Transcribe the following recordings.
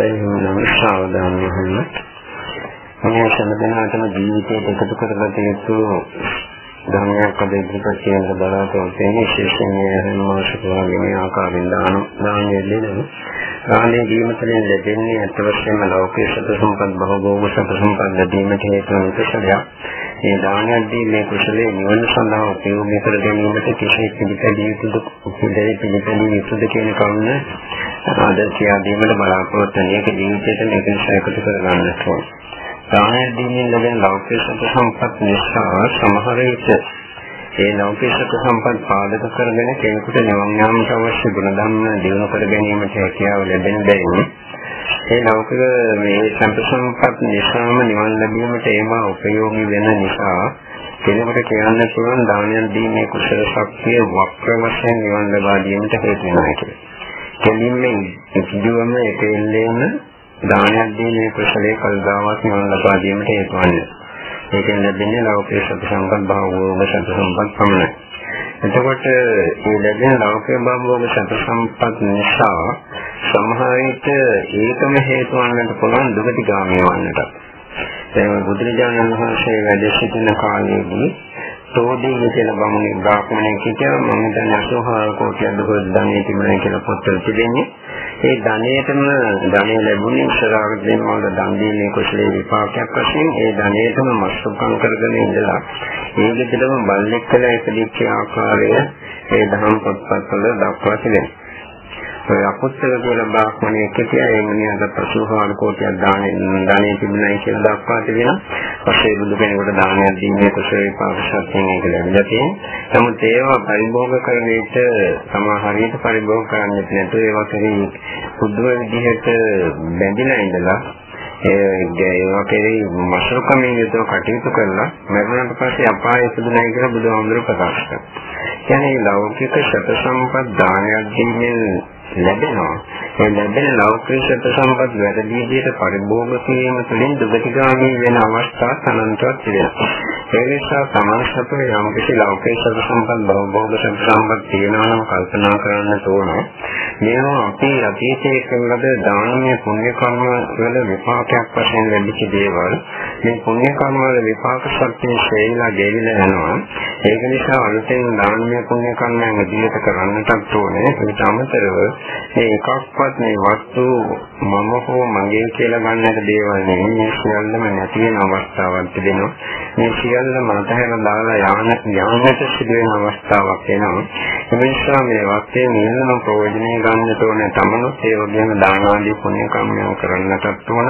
එහෙනම් සාවධානව වෙන්න. මේ සම්බන්ධනාටම ජීවිතයට එකතු කරගත යුතු ධර්මයක් අද ඉදිරිපත් කියන බලාපොරොත්තු වෙන විශේෂයෙන් හැම මාසකවාගේ ආකාරයෙන් දාන දානය දෙනවා. දානයේ දීමතෙන් ලැබෙන්නේ අත් වශයෙන්ම ලෞකික සත සම්පත් භවෝග සත සම්පත් ලැබීමට හේතු වන කුසලයක්. මේ දානයේදී මේ කුසලයේ නිවන සඳහා උපයෝගී කර ගැනීමට කිසි පිළිපැදිය යුතුද උපදෙවි පිළිපැදිය යුතුද කියන කරුණ අද කියා දීමට බලාපොරොත්තු වෙන එක ජීවිතයට මේක නිසා එකතු කර ගන්නට ඕන. දානය දීමෙන් ලැබෙන ලෞකික සම්පත් නිසා සමහර විට ඒ ලෞකික සම්පත් පාදක කරගෙන කෙනෙකුට නිවන් යාමට අවශ්‍ය ගුණධර්ම දිනු කර ගැනීමට හැකියාව ලැබෙන බැවින් ඒ ලෞකික මේ සම්පත් නිසාම නිවන් ලැබීමට ඒවා උපයෝගී වෙන නිසා කෙනෙකුට කියන්න පුළුවන් දානයන් දීමේ කුසල ශක්තිය වක්‍ර වශයෙන් නිවන් ලබා ගැනීමට හේතු වෙනවා කියලා. කෙලින්ම ඉදිරියම ඒක එල්ලේම දානයක් දීමේ කුසලයේ කල්දාවක් නිවන් ලබා ගැනීමට හේතු වන්නේ. ඒකෙන් ලැබෙන්නේ ලෞකික සතු සම්පත් භාවෝග සතු සම්පත් පමණයි. එතකොට මේ ලැබෙන ලෞකික භාවෝග සතු සම්පත් නිසා සමහර විට ඒකම හේතු වන්නට පුළුවන් දුගතිගාමී වන්නට. දැන් බුදුරජාණන් වහන්සේ වැඩ සිටින කාලයේදී තෝදී කියලා බමුණේ බ්‍රාහ්මණයෙක් හිටියා මම දැන් 84 කෝටියක් දුක ධනෙ තිබුණා කියලා පොත්වල තිබෙන්නේ. ඒ ධනයටම ධනෙ ලැබුණේ ශ්‍රාවකයන් වල දන් දීමේ කුසලයේ විපාකයක් වශයෙන් ඒ ධනයටම මස්සුකම් කරගෙන ඉඳලා ඒ විදිහටම බල්ලෙක් කළ ඉපදිච්ච ආකාරය ඒ දහම් පොත්පත්වල දක්වා තිබෙනවා. ඔය අකුත්තර කියලා බ්‍රාහ්මණයෙක් හිටියා ඒ මිනිහට 84 කෝටියක් දානේ දානේ තිබුණයි කියලා දක්වා තිබෙනවා. පස්සේ බුදු කෙනෙකුට දානයක් දීමේ කුසල විපාක ශක්තියෙන් ඒක ලැබිලා තියෙනවා. නමුත් ඒවා පරිභෝග කරන විට සමහරියට පරිභෝග කරන්නේ නැතුව ඒවා කෙරෙහි පුදුම විදිහට බැඳිලා ඉඳලා ඒවා කෙරෙහි මසරුකමින් යුතුව කටයුතු කරලා මරණයට පස්සේ අපාය ඉපදුණයි කියලා බුදුහාමුදුරුවෝ ප්‍රකාශ කරනවා. කියන්නේ ලෞකික ශත සම්පත් දානයක් දීමෙන් ලැබෙනවා. ඒ ලැබෙන ලෞකික ශත සම්පත් වැඩි විදිහට පරිභෝග කිරීම තුළින් දුගතිගාමී වෙන අවස්ථා අනන්තවත් තිබෙනවා. ඒ නිසා සමාජසතුර යම් කිසි ලෞකික ශත සම්පත් භවභෝග ශත සම්පත් තියෙනවා නම් කල්පනා කරන්න ඕන. මේවා අපි අතීතයේ කළ දානමය පුණ්‍ය කර්ම වල විපාකයක් වශයෙන් ලැබිච්ච දේවල්. මේ පුණ්‍ය කර්ම වල විපාක ශක්තිය ශේලා ගෙවිලා යනවා. ඒක නිසා අලුතෙන් දානමය පුණ්‍ය කර්මයන් අධියත කරන්නටත් ඕනේ. ඒකට අමතරව මේ එකක්වත් මේ වස්තු මම හෝ මගේ කියලා ගන්නට දේවල් නෙමෙයි. මේ සියල්ලම නැති වෙන අවස්ථාවක් තිබෙනවා. මේ සියල්ල මතහැර දාලා යාන යානට සිදුවෙන අවස්ථාවක් එනවා. ඒ නිසා මේ වස්තේ නියම ප්‍රයෝජනෙ ගන්නට ඕනේ තමනුත් ඒ වගේම දාන ආදී පුණ්‍ය කර්මයන් කරන්නටත් ඕන.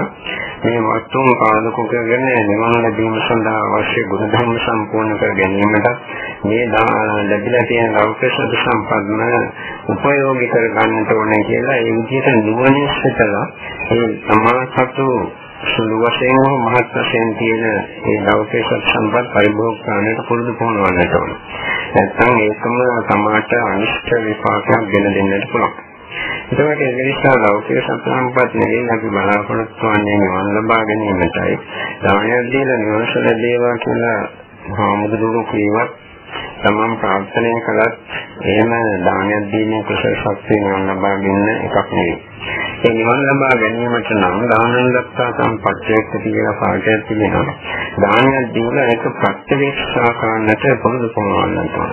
මේ වස්තුන් පාදක කරගෙන නිවන ලැබීම සඳහා අවශ්‍ය ගුණ ධර්ම සම්පූර්ණ කර ගැනීමට මේ ලැබිලා තියෙන ලෞකික සම්පන්න උපයෝගී කර ගන්නට ඕනේ කියලා ඒ විදිහට නුවණින් සිතලා ඒ සමාසතු සුළු වශයෙන් හෝ මහත් වශයෙන් තියෙන ඒ ලෞකික සම්පත් පරිභෝග කරන්නට පුරුදු පුහුණුවන්නට ඕනේ. නැත්නම් ඒකම සමාජ අනිෂ්ට විපාකයක් ගෙන දෙන්නට පුළුවන්. එතකොට ඒ නිසා ලෞකික සම්පත් නෙවෙයි අපි බලාපොරොත්තු වෙන්නේ නිවන් ලබා ගැනීමටයි. දානයක් දීලා නිවන ලැබේවා කියලා හාමුදුරුවෝ කියවත් තමන් ප්‍රාර්ථනා කළත් එහෙම දානයක් දීමේ කුසල ශක්තිය නිවන් ලබා ගන්න එකක් නෙවෙයි. ඒ නිවන් ලබා ගැනීමට නම් දානන් දත්තා සම්පත්‍යයක් කියලා පාඩයක් තිබෙනවා. දානයක් දීලා ඒක ප්‍රත්‍යවේක්ෂා කරන්නට පුරුදු කරනවන්නට ඕන.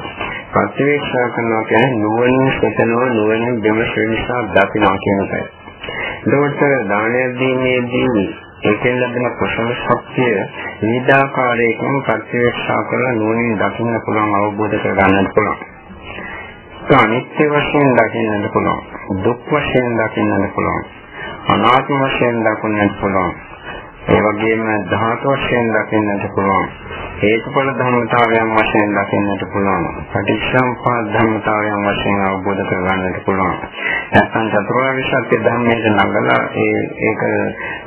ප්‍රත්‍යවේක්ෂා කරනවා කියන්නේ නුවණින් සිතනවා නුවණින් විමසීමසා දකිනවා කියන එකයි. එතකොට දානයක් දීමේදී ඒකෙන් ලැබෙන කුසල ශක්තිය විවිධාකාරයකින් ප්‍රත්‍යක්ෂා කරලා නුවණින් දකින්න පුළුවන් අවබෝධ කර ගන්නත් පුළුවන්. අනිත්‍ය වශයෙන් දකින්නත් පුළුවන්. දුක් වශයෙන් දකින්නත් පුළුවන්. අනාත්ම වශයෙන් දකින්නත් පුළුවන්. ඒ වගේම ධාතු වශයෙන් දකින්නට පුළුවන්. හේතුඵල ධර්මතාවයන් වශයෙන් දකින්නට පුළුවන්. පටිච්චසමුප්පාද ධර්මතාවයන් වශයෙන් අවබෝධ කරගන්නට පුළුවන්. නැත්නම් චතුරාර්ය සත්‍ය ධර්මයේ නඟලා ඒ ඒක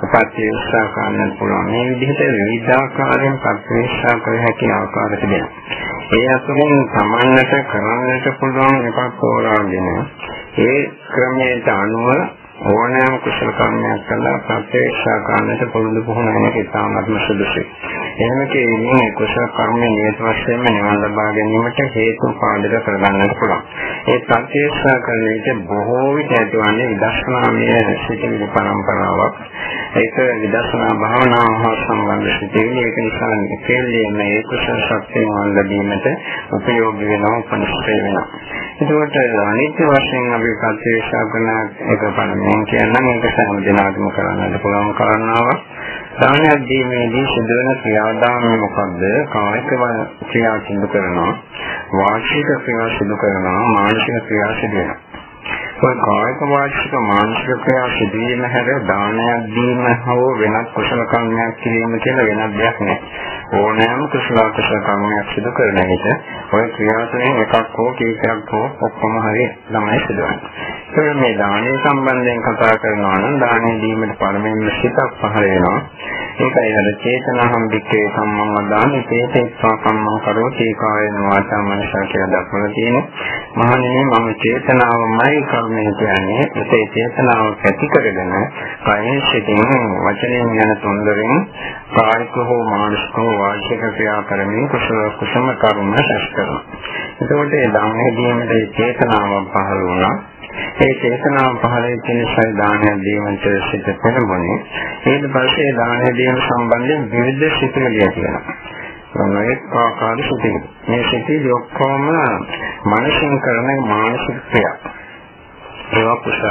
ප්‍රත්‍යක්ෂා කරන්නට පුළුවන්. මේ විදිහට විවිධාකාරයෙන් ප්‍රත්‍යක්ෂා කර හැකි ආකාර තිබෙනවා. ඒ අතුරින් සමන්නට කරන්නට පුළුවන් එකක් තෝරාගෙන ඒ ක්‍රමයට අනුව ඕනෑම කුසල කර්මයක් කළා ප්‍රත්‍යක්ෂා කරන්නට පුරුදු පුහුණු වෙන එක ඉතාමත්ම සුදුසුයි. එහෙම කියන්නේ කුසල කර්මයේ නියත වශයෙන්ම නිවන් ලබා ගැනීමට හේතු පාදක කරගන්නට පුළුවන්. ඒ ප්‍රත්‍යක්ෂා කරන විට බොහෝ විට ඇතිවන්නේ විදර්ශනාමය සිතිවිලි පරම්පරාවක්. ඒක විදර්ශනා භාවනාව හා සම්බන්ධ සිතිවිලි. ඒක නිසා කෙල්ලේ මේ කුසල ශක්තිය ලැබීමට උපයෝගී වෙනවා උපනිෂ්ඨ වෙනවා. ඒකට අනිත්‍ය වශයෙන් අපි ප්‍රත්‍යක්ෂා කරන එක පරමයෙන් කියනනම් ඒක සෑම දිනකටම කරන්නට පුළුවන් කාරණාවක්. දානයක් දීමේදී සිදුවන ක්‍රියාදාමය මොකද්ද? කායික ක්‍රියා සිදු කරනවා, වාචික ක්‍රියා සිදු කරනවා, මානසික ක්‍රියා සිදු වෙනවා. ඔය කායික වාචික මානසික ක්‍රියා සිදුවීම හැර දානයක් දීම හෝ වෙනත් කුසල කර්මයක් කිරීම කියලා වෙනත් දෙයක් නෑ. ඕනෑම කුසල කුසල කර්මයක් සිදු කරන විට ඔය ක්‍රියා තුනෙන් එකක් හෝ කීපයක් හෝ ඔක්කොම හරි ළමයි සිදුවන්නේ. ඒ මේ දානය සම්බන්ධයෙන් කතා කරනවා නම් දානය දීමට පළමුවෙන්ම සිතක් පහළ වෙනවා. ඒකයි අර චේතනාහම් වික්කේ සම්මං වදාමි චේතේත්වා කම්මං කරෝති කායන වාචා මනසා කියලා දක්වලා තියෙනවා. මහණෙනි මම චේතනාවමයි කර්මය කියන්නේ. ඒ චේතනාව ඇති කරගෙන කයෙන් සිටින් වචනයෙන් යන තුන්දරින් කායික හෝ මානසික හෝ වාචික ක්‍රියා කරමින් කුසල කුසම කර්ම රැස් කරනවා. එතකොට ඒ දානය දීමේ චේතනාව පහළ වුණා. ඒ චේතනාව පහළ වෙච්ච නිසා දානය දීමට සිත පෙරමුණේ ඊට පස්සේ දානය දීම සම්බන්ධයෙන් විවිධ සිතුවිලි ඇතිවෙනවා මේ ආකාර සිතුවිලි මේ සිතුවිලි ඔක්කොම මානසික කරන මානසික ක්‍රියා ඒවා කුසල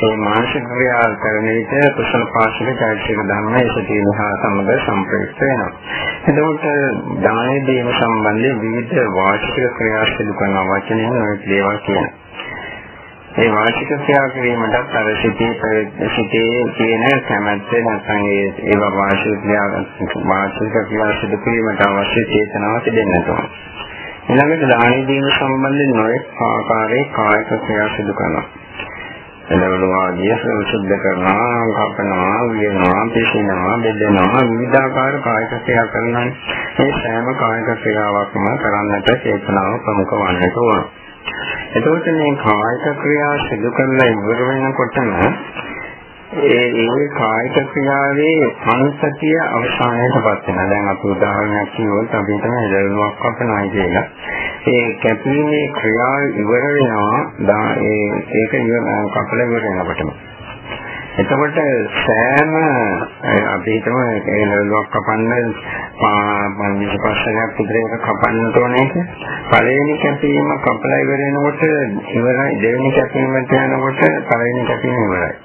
ඒ මානසික ක්‍රියා කරන විට කුසල පාශික චෛත්‍යක ධර්මයේ සිටින හා සමග සම්ප්‍රයුක්ත වෙනවා එතකොට දානය දීම සම්බන්ධයෙන් විවිධ වාචික ක්‍රියා සිදු කරන වචනයෙන් ඔය දේවල් කියනවා ඒ වාචික ක්‍රියා කිරීමටත් අර සිටේ සිටේ තියෙන කැමැත්ත නැත්නම් ඒ ඒවා වාචික ක්‍රියා වාචික ක්‍රියා සිදු කිරීමට අවශ්‍ය චේතනාව තිබෙන්නට ඕන. ඊළඟට දානි දීම සම්බන්ධයෙන් නොයෙක් ආකාරයේ කායික ක්‍රියා සිදු කරනවා. එළවලු ආදිය සුද්ධ කරනවා, කපනවා, වියනවා, පිසිනවා, බෙදෙනවා, විවිධාකාර කායික ක්‍රියා කරනවා. මේ සෑම කායික ක්‍රියාවක්ම කරන්නට චේතනාව ප්‍රමුඛ වන්නට ඕන. එතකොට මේ කායික ක්‍රියා සිදු කරලා ඉවර වෙනකොටම ඒ ඒ කායික ක්‍රියාවේ අනුසතිය අවසානයටපත් වෙනවා. දැන් අපි උදාහරණයක් කිව්වොත් අපි තමයි දරුවක් කපනවා කියලා. ඒ කැපීමේ ක්‍රියාව ඉවර වෙනවා. ඒ ඒක ඉවර කපල ඉවර වෙනකොටම. එතකොට සෑම අපි හිතමු ඒ ලෙවලක් කපන්න පන්විස පස්සයක් විතර එක කපන්න ඕනේ පළවෙනි කැපීම කපලා ඉවර වෙනකොට ඉවරයි දෙවෙනි කැපීමට යනකොට පළවෙනි කැපීම ඉවරයි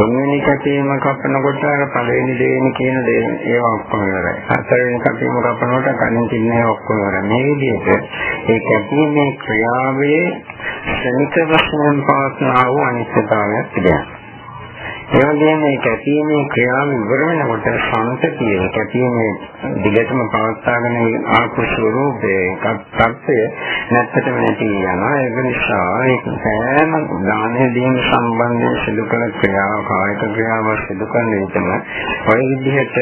තුන්වෙනි කැපීම කපනකොට අර පළවෙනි දෙවෙනි කියන දේ ඒවා ඔක්කොම ඉවරයි. හතරවෙනි කැපීම කපනකොට කලින් තින්නේ ඔක්කොම ඉවරයි. මේ විදිහට ඒ කැපීමේ ක්‍රියාවේ ශනික වශයෙන් පවස්නා වූ අනිත්‍යතාවයක් තිබෙනවා. ඒ වගේම මේ කැපීමේ ක්‍රියාව ඉවර වෙනකොට සංතතිය කැපීමේ දිගටම පවත්වාගෙන ආපු ස්වરૂපේ කප්පය නැත්තටම නැති යනවා. ඒක නිසා ඒක සෑම දානය දීම සම්බන්ධයෙන් සිදු කරන ක්‍රියාව කායික ක්‍රියාව සිදු කරන විටම ඔය විදිහට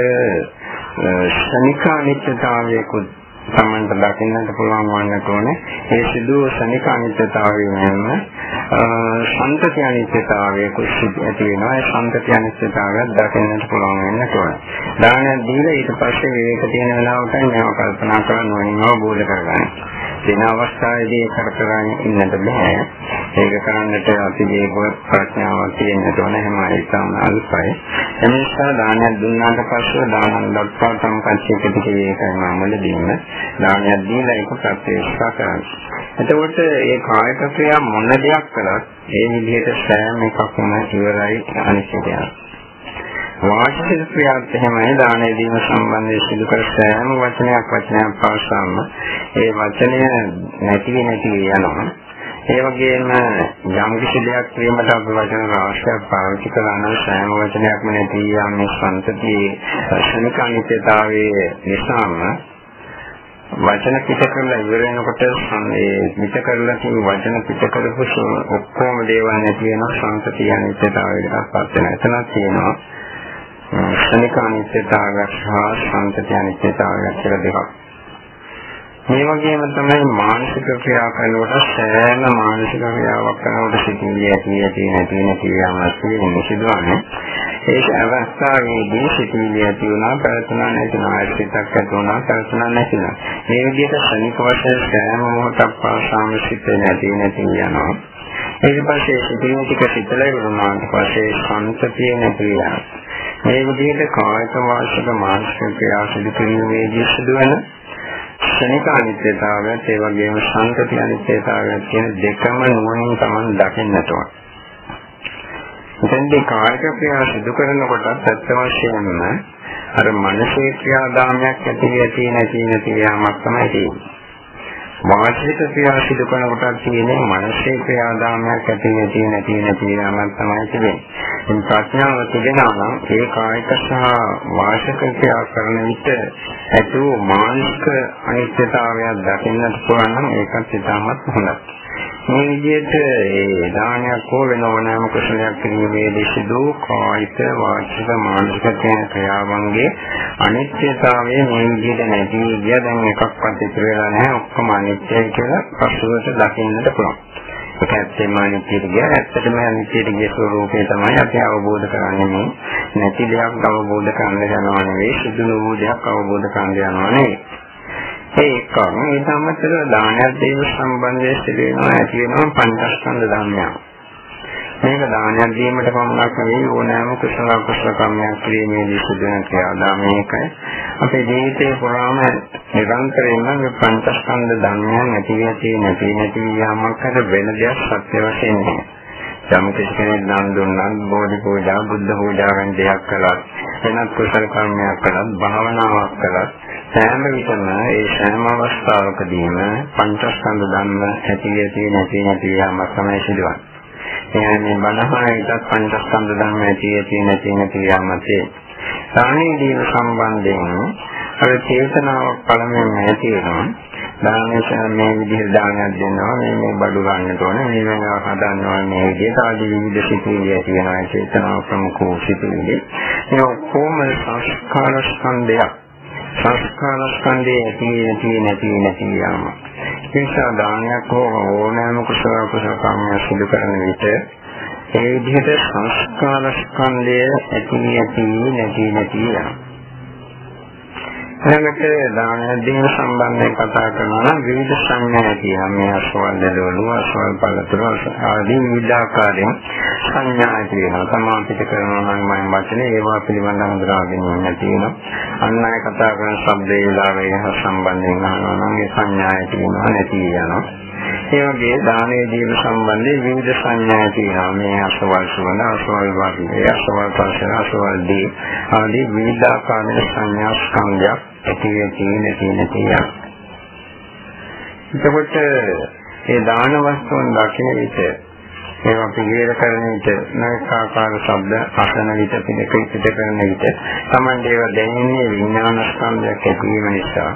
ශනිකානිත්‍යතාවයකුත් තමන්ට දකින්නට පුළුවන් වන්නට ඕනේ. ඒ සිදු ශනික අනිත්‍යතාවය වෙනම සම්පති අනිත්‍යතාවය කුසිත ඇති වෙනවා. ඒ සම්පති අනිත්‍යතාවය දකින්නට පුළුවන් වෙන්නට ඕනේ. දානයක් දීලා ඊට පස්සේ විවේක තියෙන වෙලාවට මේව කල්පනා කරන්න ඕනේ අවබෝධ කරගන්න. වෙන අවස්ථාවේදී කරකරගෙන ඉන්නට බෑ. ඒක කරන්නට අපි ජීවක ප්‍රඥාවක් තියෙන්නට ඕන හැම එකම අල්පයි. එනිසා දානයක් දුන්නාට පස්සේ දානන් දක්වා සම්පත්තියකට ඒකයි මම මුලදීම දානයක් දීලා ඒක ප්‍රත්‍යක්ෂ කරන්නේ. එතකොට මේ කායික ක්‍රියා මොන දෙයක් කළත් ඒ විදිහට සෑම එකක්ම ඉවරයි අනිශ්චිතයි. වාචික ක්‍රියාවත් එහෙමයි දානය දීම සම්බන්ධයෙන් සිදු කර සෑම වචනයක් වචනයක් පවසාම ඒ වචනය නැති නැති යනවා ඒ වගේම යම් කිසි දෙයක් වීමට අපි වචන රාශියක් පාවිච්චි කරන සෑම වචනයක්ම නැති යම් සංතතියේ ශනික අනිත්‍යතාවයේ නිසාම වචන පිට කරලා ඉවර වෙනකොට ඒ පිට කරලා තියෙන වචන පිට කරපු ඔක්කොම දේවල් නැති වෙන සංතතිය අනිත්‍යතාවයකට පත් වෙනවා. එතනක් තියෙනවා ශනික අනිත්‍යතාවයක් සහ සංතති අනිත්‍යතාවයක් කියලා දෙකක්. මේ වගේම තමයි මානසික ක්‍රියා කරනකොට සෑම මානසික ක්‍රියාවක් කරනකොට සිතිවිලි ඇති ඇති නැති නැති යමස්සේ සිදුවන්නේ. ඒක අවස්ථාවේදී සිතිවිලි ඇති වුණා ප්‍රයත්න නැතිනවා සිතක් ඇති වුණා ප්‍රයත්න නැතිනවා මේ විදිහට ශනික වශයෙන් සෑම මොහොතක් පාසාම සිත නැති නැති යනවා. ඊට පස්සේ සිතිවිලි ටික සිතලා ඉවරනාට පස්සේ සංතතිය නැති වෙනවා. මේ විදිහට කායික වාචික මානසික ක්‍රියා සිදු කිරීමේදී සිදුවන ක්ෂණික අනිත්‍යතාවයත් ඒ වගේම සංකති අනිත්‍යතාවයත් කියන දෙකම නුවණින් Taman දකින්නට ඕන. එතෙන්දී කායික ක්‍රියා සිදු කරනකොට ඇත්ත වශයෙන්ම අර මානසික ක්‍රියාදාමයක් ඇති ඇති නැති නැති යාමක් තමයි තියෙන්නේ. වාචික ක්‍රියා සිදු කරන කොටත් තියෙන්නේ මානසික ක්‍රියාදාමයක් ඇති නැති නැති නැති යාමක් තමයි තිබෙන්නේ. ඉතින් ප්‍රඥාව තිබෙනවා නම් ඒ කායික සහ වාචික ක්‍රියා කරන විට ඇතු මානසික අනිත්‍යතාවයක් දකින්නට පුළුවන් නම් ඒකත් ඉතාමත් හොඳයි. මේ විදිහට ඒ දානයක් හෝ වෙන ඕනෑම කුසලයක් කිරීමේදී සිදු කායික වාචික මානසික ක්‍රියාවන්ගේ අනිත්‍යතාවය මේ විදිහට නැති ගිය දැන් එකක්වත් ඉතුරු වෙලා නැහැ ඔක්කොම අනිත්‍යයි කියලා පසුවට දකින්නට පුළුවන්. ඒක ඇත්තම අනිත්‍යයට ගිය ඇත්තටම අනිත්‍යයට ගිය ස්වરૂපය තමයි අපි අවබෝධ කරන්නේ මේ නැති දෙයක් අවබෝධ කරන්න යනවා නෙවෙයි සිදු වූ දෙයක් අවබෝධ කරන්න යනවා නෙවෙයි. ඒකම ඒ සම්මතර දානයක් දීම සම්බන්ධයෙන් සිදුවෙනවා ඇති වෙනවා පංචස්කන්ධ ධර්මයක්. මේක දානයක් දීමට පමණක් නෙවෙයි ඕනෑම කුසල කුසල කර්මයක් කිරීමේදී සිදුවන ක්‍රියාදාමයකයි. අපේ ජීවිතේ පුරාම නිරන්තරයෙන්ම මේ පංචස්කන්ධ ධර්මයන් ඇති ඇති නැති නැති යාමක් හද වෙන දෙයක් සත්‍ය වශයෙන් නෑ. යම් කෙනෙක් නම් දුන්නත් බෝධි පූජා බුද්ධ පූජා වැනි දෙයක් කළත් වෙනත් කුසල කර්මයක් කළත් භාවනාවක් කළත් සෑම විටම ඒ සෑම අවස්ථාවකදීම පංචස්කන්ධ ධර්ම ඇති ඇති නැති නැති යාමක් තමයි සිදුවන්නේ. එයා මේ බණහායිතත් පංචස්කන්ධ ධර්ම ඇති ඇති නැති නැති යාමතේ. සාහනේ දීම සම්බන්ධයෙන් අර චේතනාවක් පළමුවෙන් ඇති වෙනවා. දානශා මේ විදිහට දානයක් දෙනවා. මේ මේ බඩු ගන්නට ඕනේ. මේ වෙනවා හදන්න ඕනේ මේ විදිහට. ආදී විවිධ සිතුවිලි ඇති වෙනවා. චේතනාව ප්‍රමුඛ සිතුවිලි. මේ ඔක්කොම සංස්කාර ස්කන්ධයක්. සංස්කාර ස්කන්ධයේ ඇති නැති නැති නැති යාම. ඒ නිසා දානයක් හෝ ඕනෑම කුසල කුසල කර්මයක් සිදු කරන විට ඒ විදිහට සංස්කාර ස්කන්ධය ඇති නැති නැති නැති යාම. ළඟට දාන දීම සම්බන්ධයෙන් කතා කරනවා නම් විවිධ සංඥා තියෙනවා. මේ අසවල් දලවලු අසවල් පළතුරු ආදී විවිධ ආකාරයෙන් සංඥා තියෙනවා. තමා පිට කරනවා නම් මම වචනේ ඒවා පිළිබඳව හඳුනා ගැනීම තියෙනවා. අන් අය කතා කරන ශබ්දේ විලාවේ හා සම්බන්ධයෙන් අහනවා නම් ඒ සංඥා තියෙනවා නැති යනවා ඒ වගේ දානයේ දීම සම්බන්ධයෙන් විවිධ සංඥා තියෙනවා මේ අසවල් සුවඳ අසවල් වාදී අසවල් පස්සේ අසවල් දී ආදී විවිධ ආකාරයේ සංඥා ස්කන්ධයක් ඇති වෙති නැති නැති යන. එතකොට ඒ දාන වස්තුන් දකින විට ඒවා පිළිවෙල කරන විට නැවත ආකාර ශබ්ද අසන විට පිළික පිට කරන විට Tamande ඒවා දැනෙන්නේ විඥාන ස්කන්ධයක් ඇතිවීම නිසා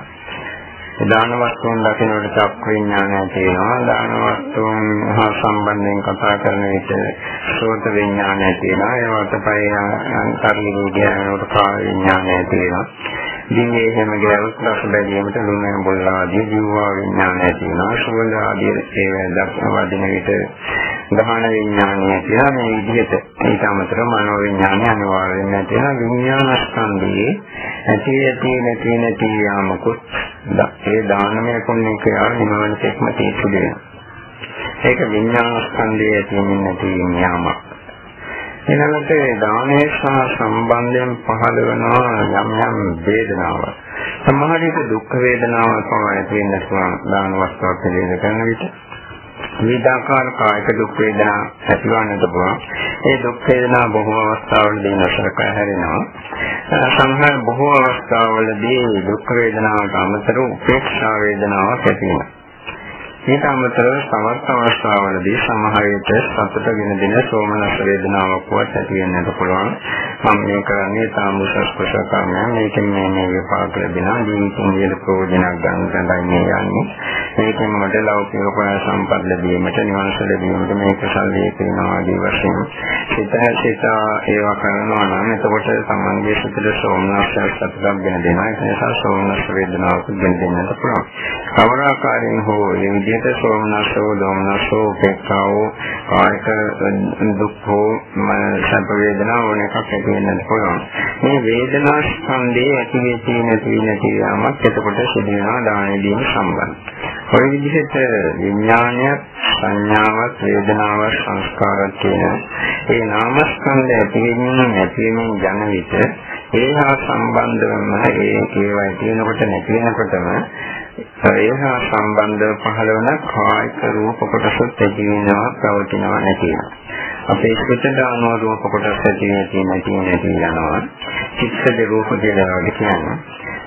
දාන වස්තුන් දකිනකොට චක්ක විඥානය තියෙනවා. දාන වස්තුන් හා සම්බන්ධයෙන් කතා කරන විට සෝත විඥානය තියෙනවා. ඒවට පය අන්තර්ලිය විඥානයට කාය විඥානය තියෙනවා. දිනේ හැම ගෑවුත් රස බැලීමට ලුණ බොල් ආදී ජීවා විඥානය තියෙනවා. සුවඳ ආදී ඒවා දක්වා වදින විට ගහන විඥානය කියලා මේ විදිහට ඊට අමතරව මනෝ විඥානය අනිවාර්ය වෙන්න තියෙන විඥාන ස්කන්ධයේ ඇති ඇති නැති නැති යාමකුත් ඒ දානමය පුණ්‍ය ක්‍රියාව නිමවන්නේක්ම තීසුදේ ඒක විඥාන ස්කන්ධයේ ඇති නැති යාමක් ඊළඟට දානයේ සහ සම්බන්ධයෙන් පහළ වෙනවා යම් යම් වේදනාවක්. සමහර විට දුක් වේදනාවක් පවා ඇති වෙන්න පුළුවන් දාන වස්තුවක් පිළිබඳ කරන විට. විවිධාකාර කායික දුක් වේදනා ඇතිවන්නට පුළුවන්. ඒ දුක් වේදනා බොහෝ අවස්ථාවලදී නැසරක හැරෙනවා. සමහර බොහෝ අවස්ථාවලදී දුක් වේදනාවට අමතරව උපේක්ෂා වේදනාවක් ඇති වෙනවා. ඊට අමතරව සමස්ත අවස්ථාවලදී සමහර විට සතුට ගෙන දෙන සෝමනස් වේදනාවක් වත් ඇති වෙන්නට පුළුවන්. මම මේ කරන්නේ තාමුසස් කුසකර්මය මේකෙන් මේ මේ විපාක ලැබෙනවා. ජීවිතේ විල ප්‍රයෝජනක් ගන්න තමයි මේ යන්නේ. මේකෙන් මට ලෞකික ප්‍රාය සම්පත් ලැබීමට නිවන ලැබීමට මේ කුසල වේපේනවා ආදී වශයෙන් සිත සිත ඒවා කරනවා නම් එතකොට සම්මන්ගේ සිතට සෝමනස්ය සත්‍යක් ගෙන දෙනවා ඒ නිසා සෝමනස් වේදනාවක් ගෙන දෙන්නට පුළුවන්. කවර ආකාරයෙන් හෝ මේ විදිහට සෝමනස්ෝ දෝමනස්ෝ උපේක්ඛාවෝ කායික දුක් හෝ සැප වේදනාව ඕන එකක් ඇති වෙන්නත් පුළුවන්. මේ වේදනා ස්කන්ධයේ ඇති වෙති නැති නැති යාමක් එතකොට සිදු වෙනවා දානෙදීම සම්බන්ධ. ඔය විදිහට විඥානය සංඥාවක් වේදනාවක් සංස්කාරයක් කියන ඒ නාමස්කන්ධ ඇති වෙනින් නැති වෙනින් යන විට ඒහා සම්බන්ධවම ඒ ඒවා තියෙනකොට නැති වෙනකොටම ඒහා සම්බන්ධව පහළ වන කායික රූප කොටසත් ඇති වෙනවා පවතිනවා නැති වෙනවා අපේ සිතට අනුව රූප කොටස් ඇති වෙන්නේ නැති නැති යනවා චිත්තද රූප කියලා කියන්නේ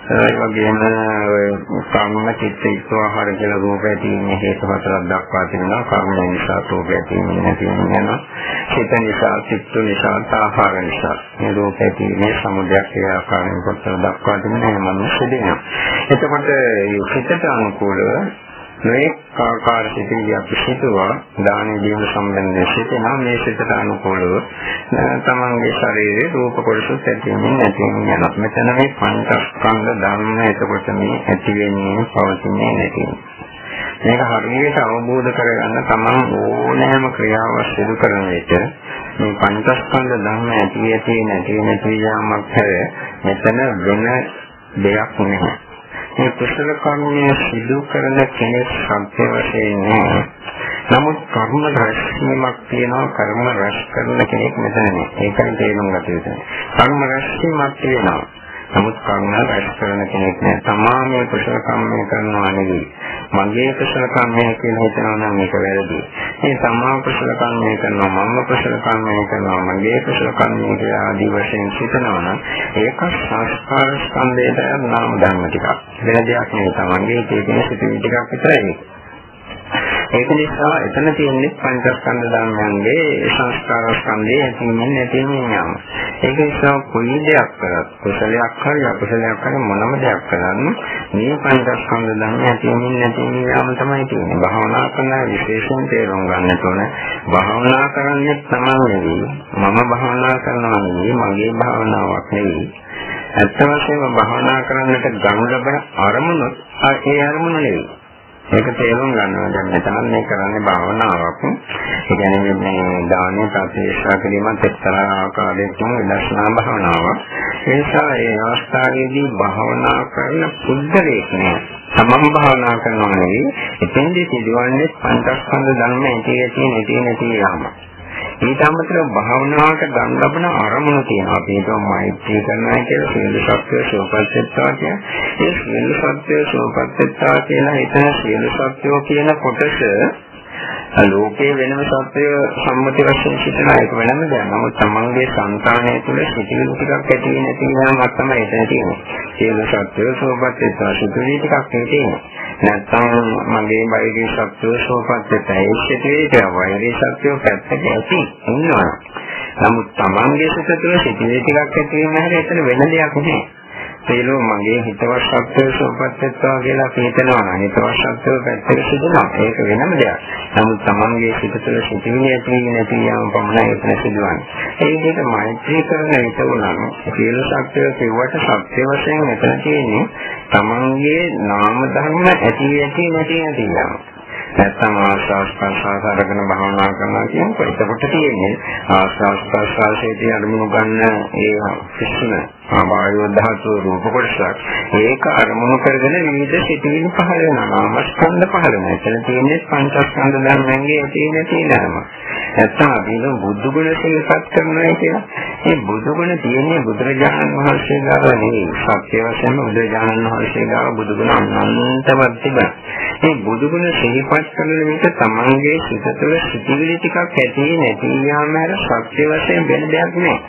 ඒ වගේම ඔය කර්ම චිත්ත ඉස්සෝහාර කියලා රූපය තියෙන හේතු හතරක් දක්වා තිබෙනවා. කර්ම නිසා රූපය තියෙන්නේ නැති වෙනවා. චිත්ත නිසා, චිත්ත නිසා, ආහාර නිසා. මේ රූපය තියෙන්නේ සමුදයක් ඒ ආකාරයෙන් කොටස දක්වා තිබෙනවා. මනුෂ්‍ය දෙනවා. එතකොට මේ චිත්තට අනුකූලව මේ ආකාර සිතිවිලි අපි හිතුවා දානේ දීම සම්බන්ධයෙන් සිතනවා මේ සිතට අනුකූලව තමන්ගේ ශරීරයේ රූප කොටස ඇතිවෙමින් නැතිවෙමින් යනවා. මෙතන මේ පංචස්කන්ධ ධර්ම එතකොට මේ ඇති වෙන්නේ පවතින්නේ නැති මේක හරියට අවබෝධ කරගන්න තමන් ඕනෑම ක්‍රියාවක් සිදු කරන විට මේ පංචස්කන්ධ ධර්ම ඇති ඇති නැති නැති යාමක් හැර මෙතන වෙන දෙයක් නෙමෙයි. මේ කුසල කර්මය සිදු කරන කෙනෙක් සත්‍ය වශයෙන් නෑ. නමුත් කර්ම රැස්වීමක් තියෙනවා කර්ම රැස් කරන කෙනෙක් මෙතන නෑ. ඒකයි තේරුම් ගත යුතුයි. කර්ම රැස්වීමක් තියෙනවා. නමුත් කර්ම රැස් කරන කෙනෙක් නෑ. තමාම කුසල කර්මය කරනවා නෙවෙයි. මගේ කුසල කර්මය කියලා හිතනවා නම් මේක වැරදි. මේ තමා කුසල කර්මය කරනවා මම කුසල කර්මය කරනවා මගේ කුසල කර්මය කියලා ආදී වශයෙන් හිතනවා නම් ඒක සංස්කාර ස්කන්ධයට නාම ධර්ම ටිකක්. වෙන දෙයක් නෙවෙයි. තමන්ගේ තියෙන සිතුවිලි ටිකක් විතරයි. ඒක නිසා එතන තියෙන්නේ පංචස්කන්ධ ධර්මයන්ගේ සංස්කාර ස්කන්ධයේ ඇතිවෙන්නේ නැතිවෙන්නේ යාම. ඒක නිසා කොයි දෙයක් කරත් කුසලයක් හරි අකුසලයක් හරි මොනම දෙයක් කරත් මේ පංචස්කන්ධ ධර්ම ඇතිවෙන්නේ නැතිවෙන්නේ යාම තමයි තියෙන්නේ. භාවනා කරන විශේෂයෙන් තේරුම් ගන්න ඕන. භාවනා කරන්නේ තමයි නෙවෙයි. මම භාවනා කරනවා නෙවෙයි මගේ භාවනාවක් නෙවෙයි. ඇත්ත වශයෙන්ම භාවනා කරන්නට ගනු ලබන අරමුණ ඒ අරමුණ නෙවෙයි. ඒක තේරුම් ගන්නවා දැන් මෙතන මේ කරන්නේ භාවනාවක්. ඒ කියන්නේ මේ දානීය ප්‍රතිශා කිරීමත් එක්තරා ආකාරයකින් විදර්ශනා භාවනාවක්. ඒ නිසා ඒ අවස්ථාවේදී භාවනා කරන පුද්ගලයෙක් නේ. තමන් භාවනා කරනවා නෙවෙයි. එතෙන්දී සිදුවන්නේ පංචස්කන්ධ ධර්ම ඇටි ඇටි නැති නැති යාම. ඊට අමතරව භාවනාවට ගන්න ලබන අරමුණු තියෙනවා. අපි හිතුවා මෛත්‍රී කරනවා කියලා සියලු සත්‍ය සෝපත්ත්වා කියන. ඒ සියලු සත්‍ය සෝපත්ත්වා කියලා හිතන සියලු සත්‍යෝ කියන කොටස ලෝකයේ වෙනම සත්‍ය සම්මති වශයෙන් සිටින එක වෙනම දෙයක්. නමුත් තමන්ගේ సంతානය තුළ සිටින ටිකක් ඇති නැති වෙනවක් තමයි එතන තියෙන්නේ. සියලු සත්‍ය සෝපත්ත්වා සිටින ටිකක් තියෙන්නේ. නැත්නම් මගේ බයිගේ සත්‍යෝ සෝපත්ත්වා ඒ සිටින වෛරී සත්‍යෝ පැත්තක ඇති ඉන්නවා. නමුත් තමන්ගේ සිත තුළ සිටින ටිකක් ඇති වෙන හැර එතන වෙන දෙයක් නෑ. සියලු මගේ හිතවත් සත්‍යය සෝපත්ත්වා කියලා හිතනවා නම් හිතවත් සත්‍යය පැත්තට සිදුනවා. ඒක වෙනම දෙයක්. නමුත් තමන්ගේ සිත තුළ සිටින්නේ ඇති නැති යම් පමණයි එතන සිදුවන්නේ. ඒ විදිහට මෛත්‍රී කරන විට උනන සියලු සත්‍යය කිව්වට සත්‍ය වශයෙන් එතන තියෙන්නේ තමන්ගේ නාම ධර්ම ඇති ඇති නැති නැති යනවා. නැත්නම් ආස්වාස් ප්‍රසආස අරගෙන භාවනා කරනවා කියනකොට එතකොට තියෙන්නේ ආස්වාස් ප්‍රසආසයේදී අරමුණු ගන්න ඒ කිසිම ආවායෝ ධාතු රූප කොටසක් ඒක අරමුණු කරගෙන විවිධ සිතිවිලි පහළ වෙනවා. නාමස්කන්ධ පහළ වෙනවා. එතන තියෙන්නේ පංචස්කන්ධ ධර්මයන්ගේ තියෙන තියෙනම නැත්නම් අපි බුදු ගුණ සිහිපත් කරනවා කියලා. මේ බුදු ගුණ තියෙන්නේ බුදුරජාණන් වහන්සේ ගාව නෙවෙයි. සත්‍ය වශයෙන්ම බුදුරජාණන් වහන්සේ ගාව බුදු ගුණ අනන්තවත් තිබෙනවා. මේ බුදු ගුණ සිහිපත් කරන විට තමන්ගේ සිත තුළ සිතිවිලි ටිකක් ඇති නැති යාම හැර සත්‍ය වශයෙන් වෙන දෙයක් නෑ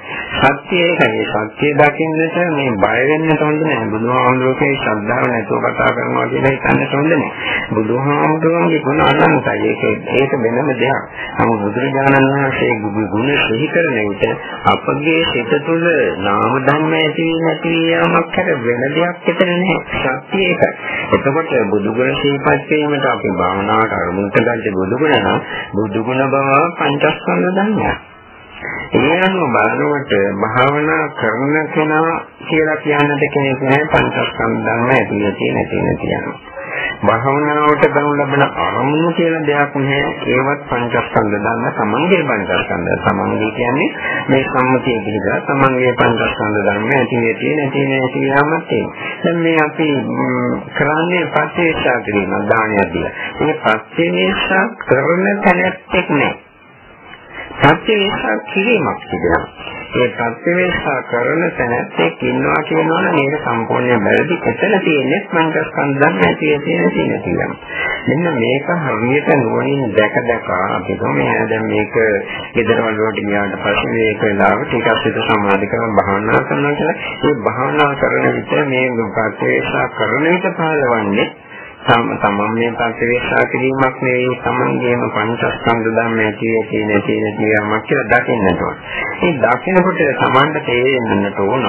සත්‍ය ඒකයි සත්‍ය දකින්න දකින්නට මේ බය වෙන්න හොඳ නැහැ. බුදුහාමුදුරුවෝ ශ්‍රද්ධාව නැතුව කතා කරනවා කියලා හිතන්න හොඳ නැහැ. බුදුහාමුදුරුවන්ගේ ගුණ අනන්තයි. ඒක ඒක වෙනම දෙයක්. නමුත් බුදුරජාණන් වහන්සේ ගුණ සිහි කරන විට අපගේ සිත තුළ නාම ධර්ම ඇති නැති යාමක් කර වෙන දෙයක් එතන නැහැ. සත්‍ය ඒකයි. එතකොට බුදුගුණ සිහිපත් වීමට අපි භාවනාවට අරමුණට ගන්න බුදුගුණ නම් බුදුගුණ බව පංචස්කන්ධ ධර්මයක්. ඒ අනුව බලනකොට භාවනා කරන කෙනා කියලා කියන්නට කෙනෙක් නැහැ පංචස්කන්ධ ධර්ම ඇතුළේ තියෙන තියෙන තියෙනවා. භාවනාවට ගනු ලබන අරමුණු කියලා දෙයක් නැහැ. ඒවත් පංචස්කන්ධ ධර්ම තමන්ගේ පංචස්කන්ධ. තමන්ගේ කියන්නේ මේ සම්මතිය පිළිබඳ තමන්ගේ පංචස්කන්ධ ධර්ම ඇති ඇති නැති නැති යාමත් දැන් මේ අපි කරන්නේ පස්සේ කිරීම දානයක් දීලා. මේ පස්සේ කරන තැනක් නැහැ. ප්‍රත්‍යවේක්ෂා කිරීමක් තිබෙනවා. ඒ ප්‍රත්‍යවේක්ෂා කරන තැනැත්තෙක් ඉන්නවා කියනවා නම් ඒක සම්පූර්ණයෙන් වැරදි. එතන තියෙන්නේ පංචස්කන්ධ ධර්ම ඇති තියෙන තියෙන තියෙන. මෙන්න මේක හරියට නුවණින් දැක දැක අපි කොහොමද දැන් මේක ගෙදරවල වලට ගියාට පස්සේ මේක වෙලාව ටිකක් විතර සමාධි කරන භාවනා කරනවා කියලා. ඒ භාවනා කරන විට මේ ප්‍රත්‍යවේක්ෂා කරන විට පහළවන්නේ තමන් මේ පරිවේශා කිරීමක් නෙවෙයි තමන්ගේම පංචස්කන්ධ ධර්ම ඇති ඇති නැති නැති යමක් කියලා දකින්නට ඕන. මේ දකිනකොට තමන්ට තේරෙන්නට ඕන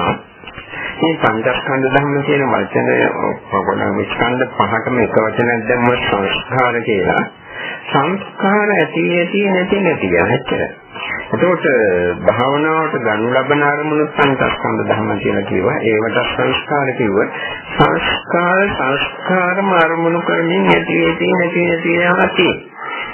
මේ පංචස්කන්ධ ධර්ම කියන වචනය පොකොණ ස්කන්ධ පහකම එක වචනයක් දැම්ම සංස්කාර කියලා. සංස්කාර ඇති ඇති නැති නැති යන එතකොට භාවනාවට ගනු ලබන අරමුණු පංචස්කන්ධ ධර්ම කියලා කිව්වා. ඒවට සංස්කාර කිව්ව. සංස්කාර සංස්කාරම අරමුණු කරමින් ඇති ඇති නැති නැති යනවා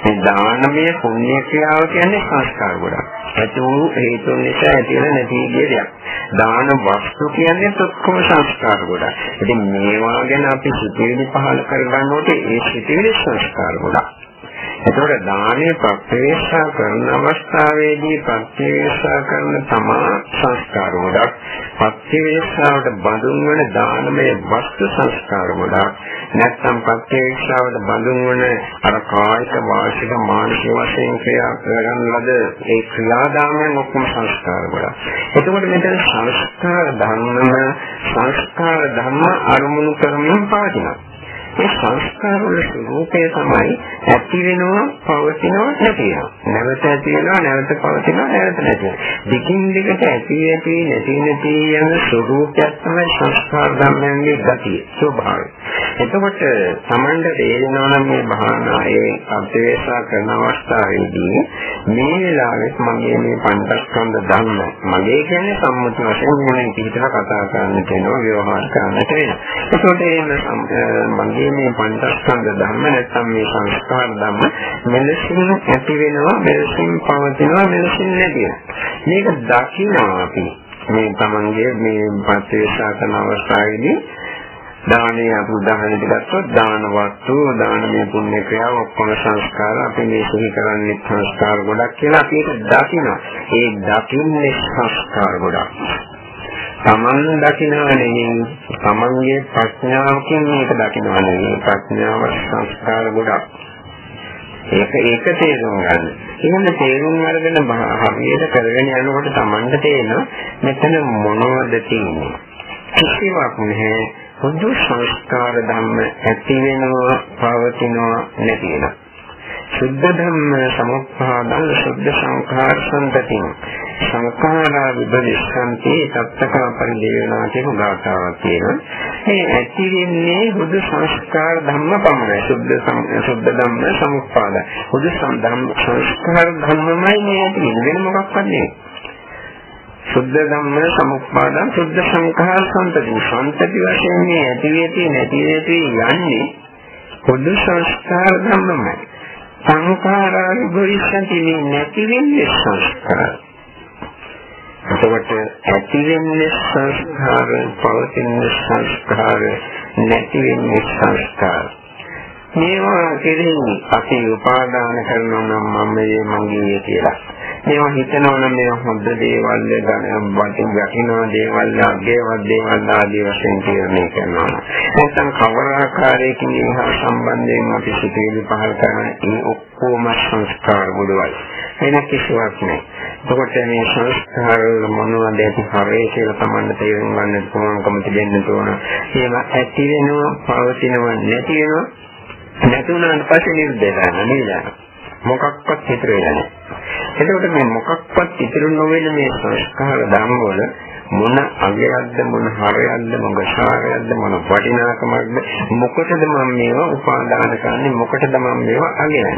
මේ දානමය පුණ්‍ය ක්‍රියාව කියන්නේ සංස්කාර ගොඩක්. ඇති වූ හේතුන් නිසා ඇති වෙන නැති ගිය දෙයක්. දාන වස්තු කියන්නේ ඔක්කොම සංස්කාර ගොඩක්. ඉතින් මේවා ගැන අපි සිතිවිලි පහල කරගන්නකොට ඒ සිතිවිලි සංස්කාර ගොඩක්. එතකොට දානේ ප්‍රත්‍යවේක්ෂා කරන අවස්ථාවේදී ප්‍රත්‍යවේක්ෂා කරන තමා සංස්කාර ගොඩක්. ප්‍රත්‍යවේක්ෂාවට බඳුන් වන දානමය වස්තු සංස්කාර ගොඩක්. නැත්නම් ප්‍රත්‍යවේක්ෂාවට බඳුන් වන අර කායික වාචික මානසික වශයෙන් ක්‍රියා කරන ලද ඒ ක්‍රියාදාමයන් ඔක්කොම සංස්කාර ගොඩක්. එතකොට මෙතන සංස්කාර ධර්මම සංස්කාර ධර්ම අරමුණු කරමින් පවතිනවා. ඒ සංස්කාර වල ස්වરૂපය තමයි ඇති වෙනවා පවතිනවා නැති වෙනවා. නැවත ඇති වෙනවා නැවත පවතිනවා නැවත නැති වෙනවා. දෙකින් දෙකට ඇති ඇති නැති නැති යන ස්වરૂපයක් තමයි සංස්කාර ධර්මයන්ගේ ගතිය ස්වභාවය. එතකොට Tamanda තේරෙනවා නම් මේ භාවනාවේ අධ්‍යයසා කරන අවස්ථාවේදී මේ වෙලාවෙත් මගේ මේ පංචස්කන්ධ ධර්ම මගේ කියන්නේ සම්මුති වශයෙන් මොනේ පිටට කතා කරන්නට වෙනවා ව්‍යවහාර කරන්නට වෙනවා. ඒකට මගේ ඒ මේ පංචස්කන්ධ ධර්ම නැත්නම් මේ සංස්කාර ධර්ම මෙලෙසින් ඇති වෙනවා මෙලෙසින් පවතිනවා මෙලෙසින් නැති මේක දකිනවා අපි. මේ තමන්ගේ මේ පත්‍යේශා කරන අවස්ථාවේදී දානේ අපි උදාහරණයක් ගත්තොත් දාන වස්තු දානමය පුණ්‍ය ක්‍රියාව ඔක්කොම සංස්කාර. අපි මේ සිහි කරන්නේ සංස්කාර ගොඩක් කියලා අපි ඒක දකිනවා. ඒ දකින්නේ සංස්කාර ගොඩක්. තමන් දකිනවා නෙවෙයි තමන්ගේ ප්‍රඥාවකින් මේක දකිනවා නෙවෙයි ප්‍රඥාව සංස්කාර ගොඩක් ඒක ඒක තේරුම් ගන්න. එහෙම තේරුම් අරගෙන හරියට කරගෙන යනකොට තමන්ට තේරෙනවා මෙතන මොනවද තියෙන්නේ. කිසිවක් නැහැ. පොදු සංස්කාර ධම්ම ඇති වෙනවා, පවතිනවා, නැති වෙනවා. සුද්ධ ධම්ම සමුප්පාදං සුද්ධ සංඛාර සම්පති සංඛාරා විභවිස්සන්ති තත්තකා පරිදේවනා කියන ගාථාවක් තියෙනවා. මේ ඇති වෙන්නේ බුදු සංස්කාර ධම්ම පමණයි. සුද්ධ සුද්ධ ධම්ම සමුප්පාද. බුදු ධම්ම සංස්කාර ධම්මමයි මේ ඇති වෙන මොකක්වත් නෙවෙයි. සුද්ධ ධම්ම සමුප්පාදං සුද්ධ සංඛාර සම්පති. සම්පති වශයෙන් මේ ඇති වෙති නැති වෙති යන්නේ බුදු සංස්කාර ධම්මමයි. සංඛාරානි භවිෂ්‍යන්ති මේ නැති වෙන්නේ සංස්කාර. එතකොට ඇති වෙන්නේ සංස්කාර, පවතින සංස්කාර, නැති වෙන්නේ සංස්කාර. මේවා කෙරෙහි අපි උපාදාන කරනවා නම් මම මේ මගේ කියලා. මේවා හිතනවනම් මේ හොඳ දේවල් ගණන් වටින් යකිනවා දේවල් අගේවත් දේවල් ආදී වශයෙන් තීරණය කරනවා. නැත්නම් කවර ආකාරයකින් ඒහා සම්බන්ධයෙන් අපි සිතේලි පහල කරන ඒ ඔක්කොම සංස්කාර මුලවල්. වෙන කිසිවක් නෑ. එතකොට මේ සංස්කාර මොනවද ඇති හරේ කියලා තමයි තේරුම් ගන්න පුළුවන්කම තිබෙන්න ඕන. ඒවා ඇති වෙනවා, පවතිනවා, නැති වෙනවා. නැතුණාට පස්සේ නිර්දේශන නේද? මොකක්වත් හිතර වෙන්නේ නැහැ. එතකොට මේ මොකක්වත් ඉතිරි නොවන මේ සංස්කාර ධර්ම වල මොන අගයක්ද මොන හරයක්ද මොන ශාරයක්ද මොන වටිනාකමක්ද මොකටද මම මේවා උපාදාන කරන්නේ මොකටද මම මේවා අගයන්නේ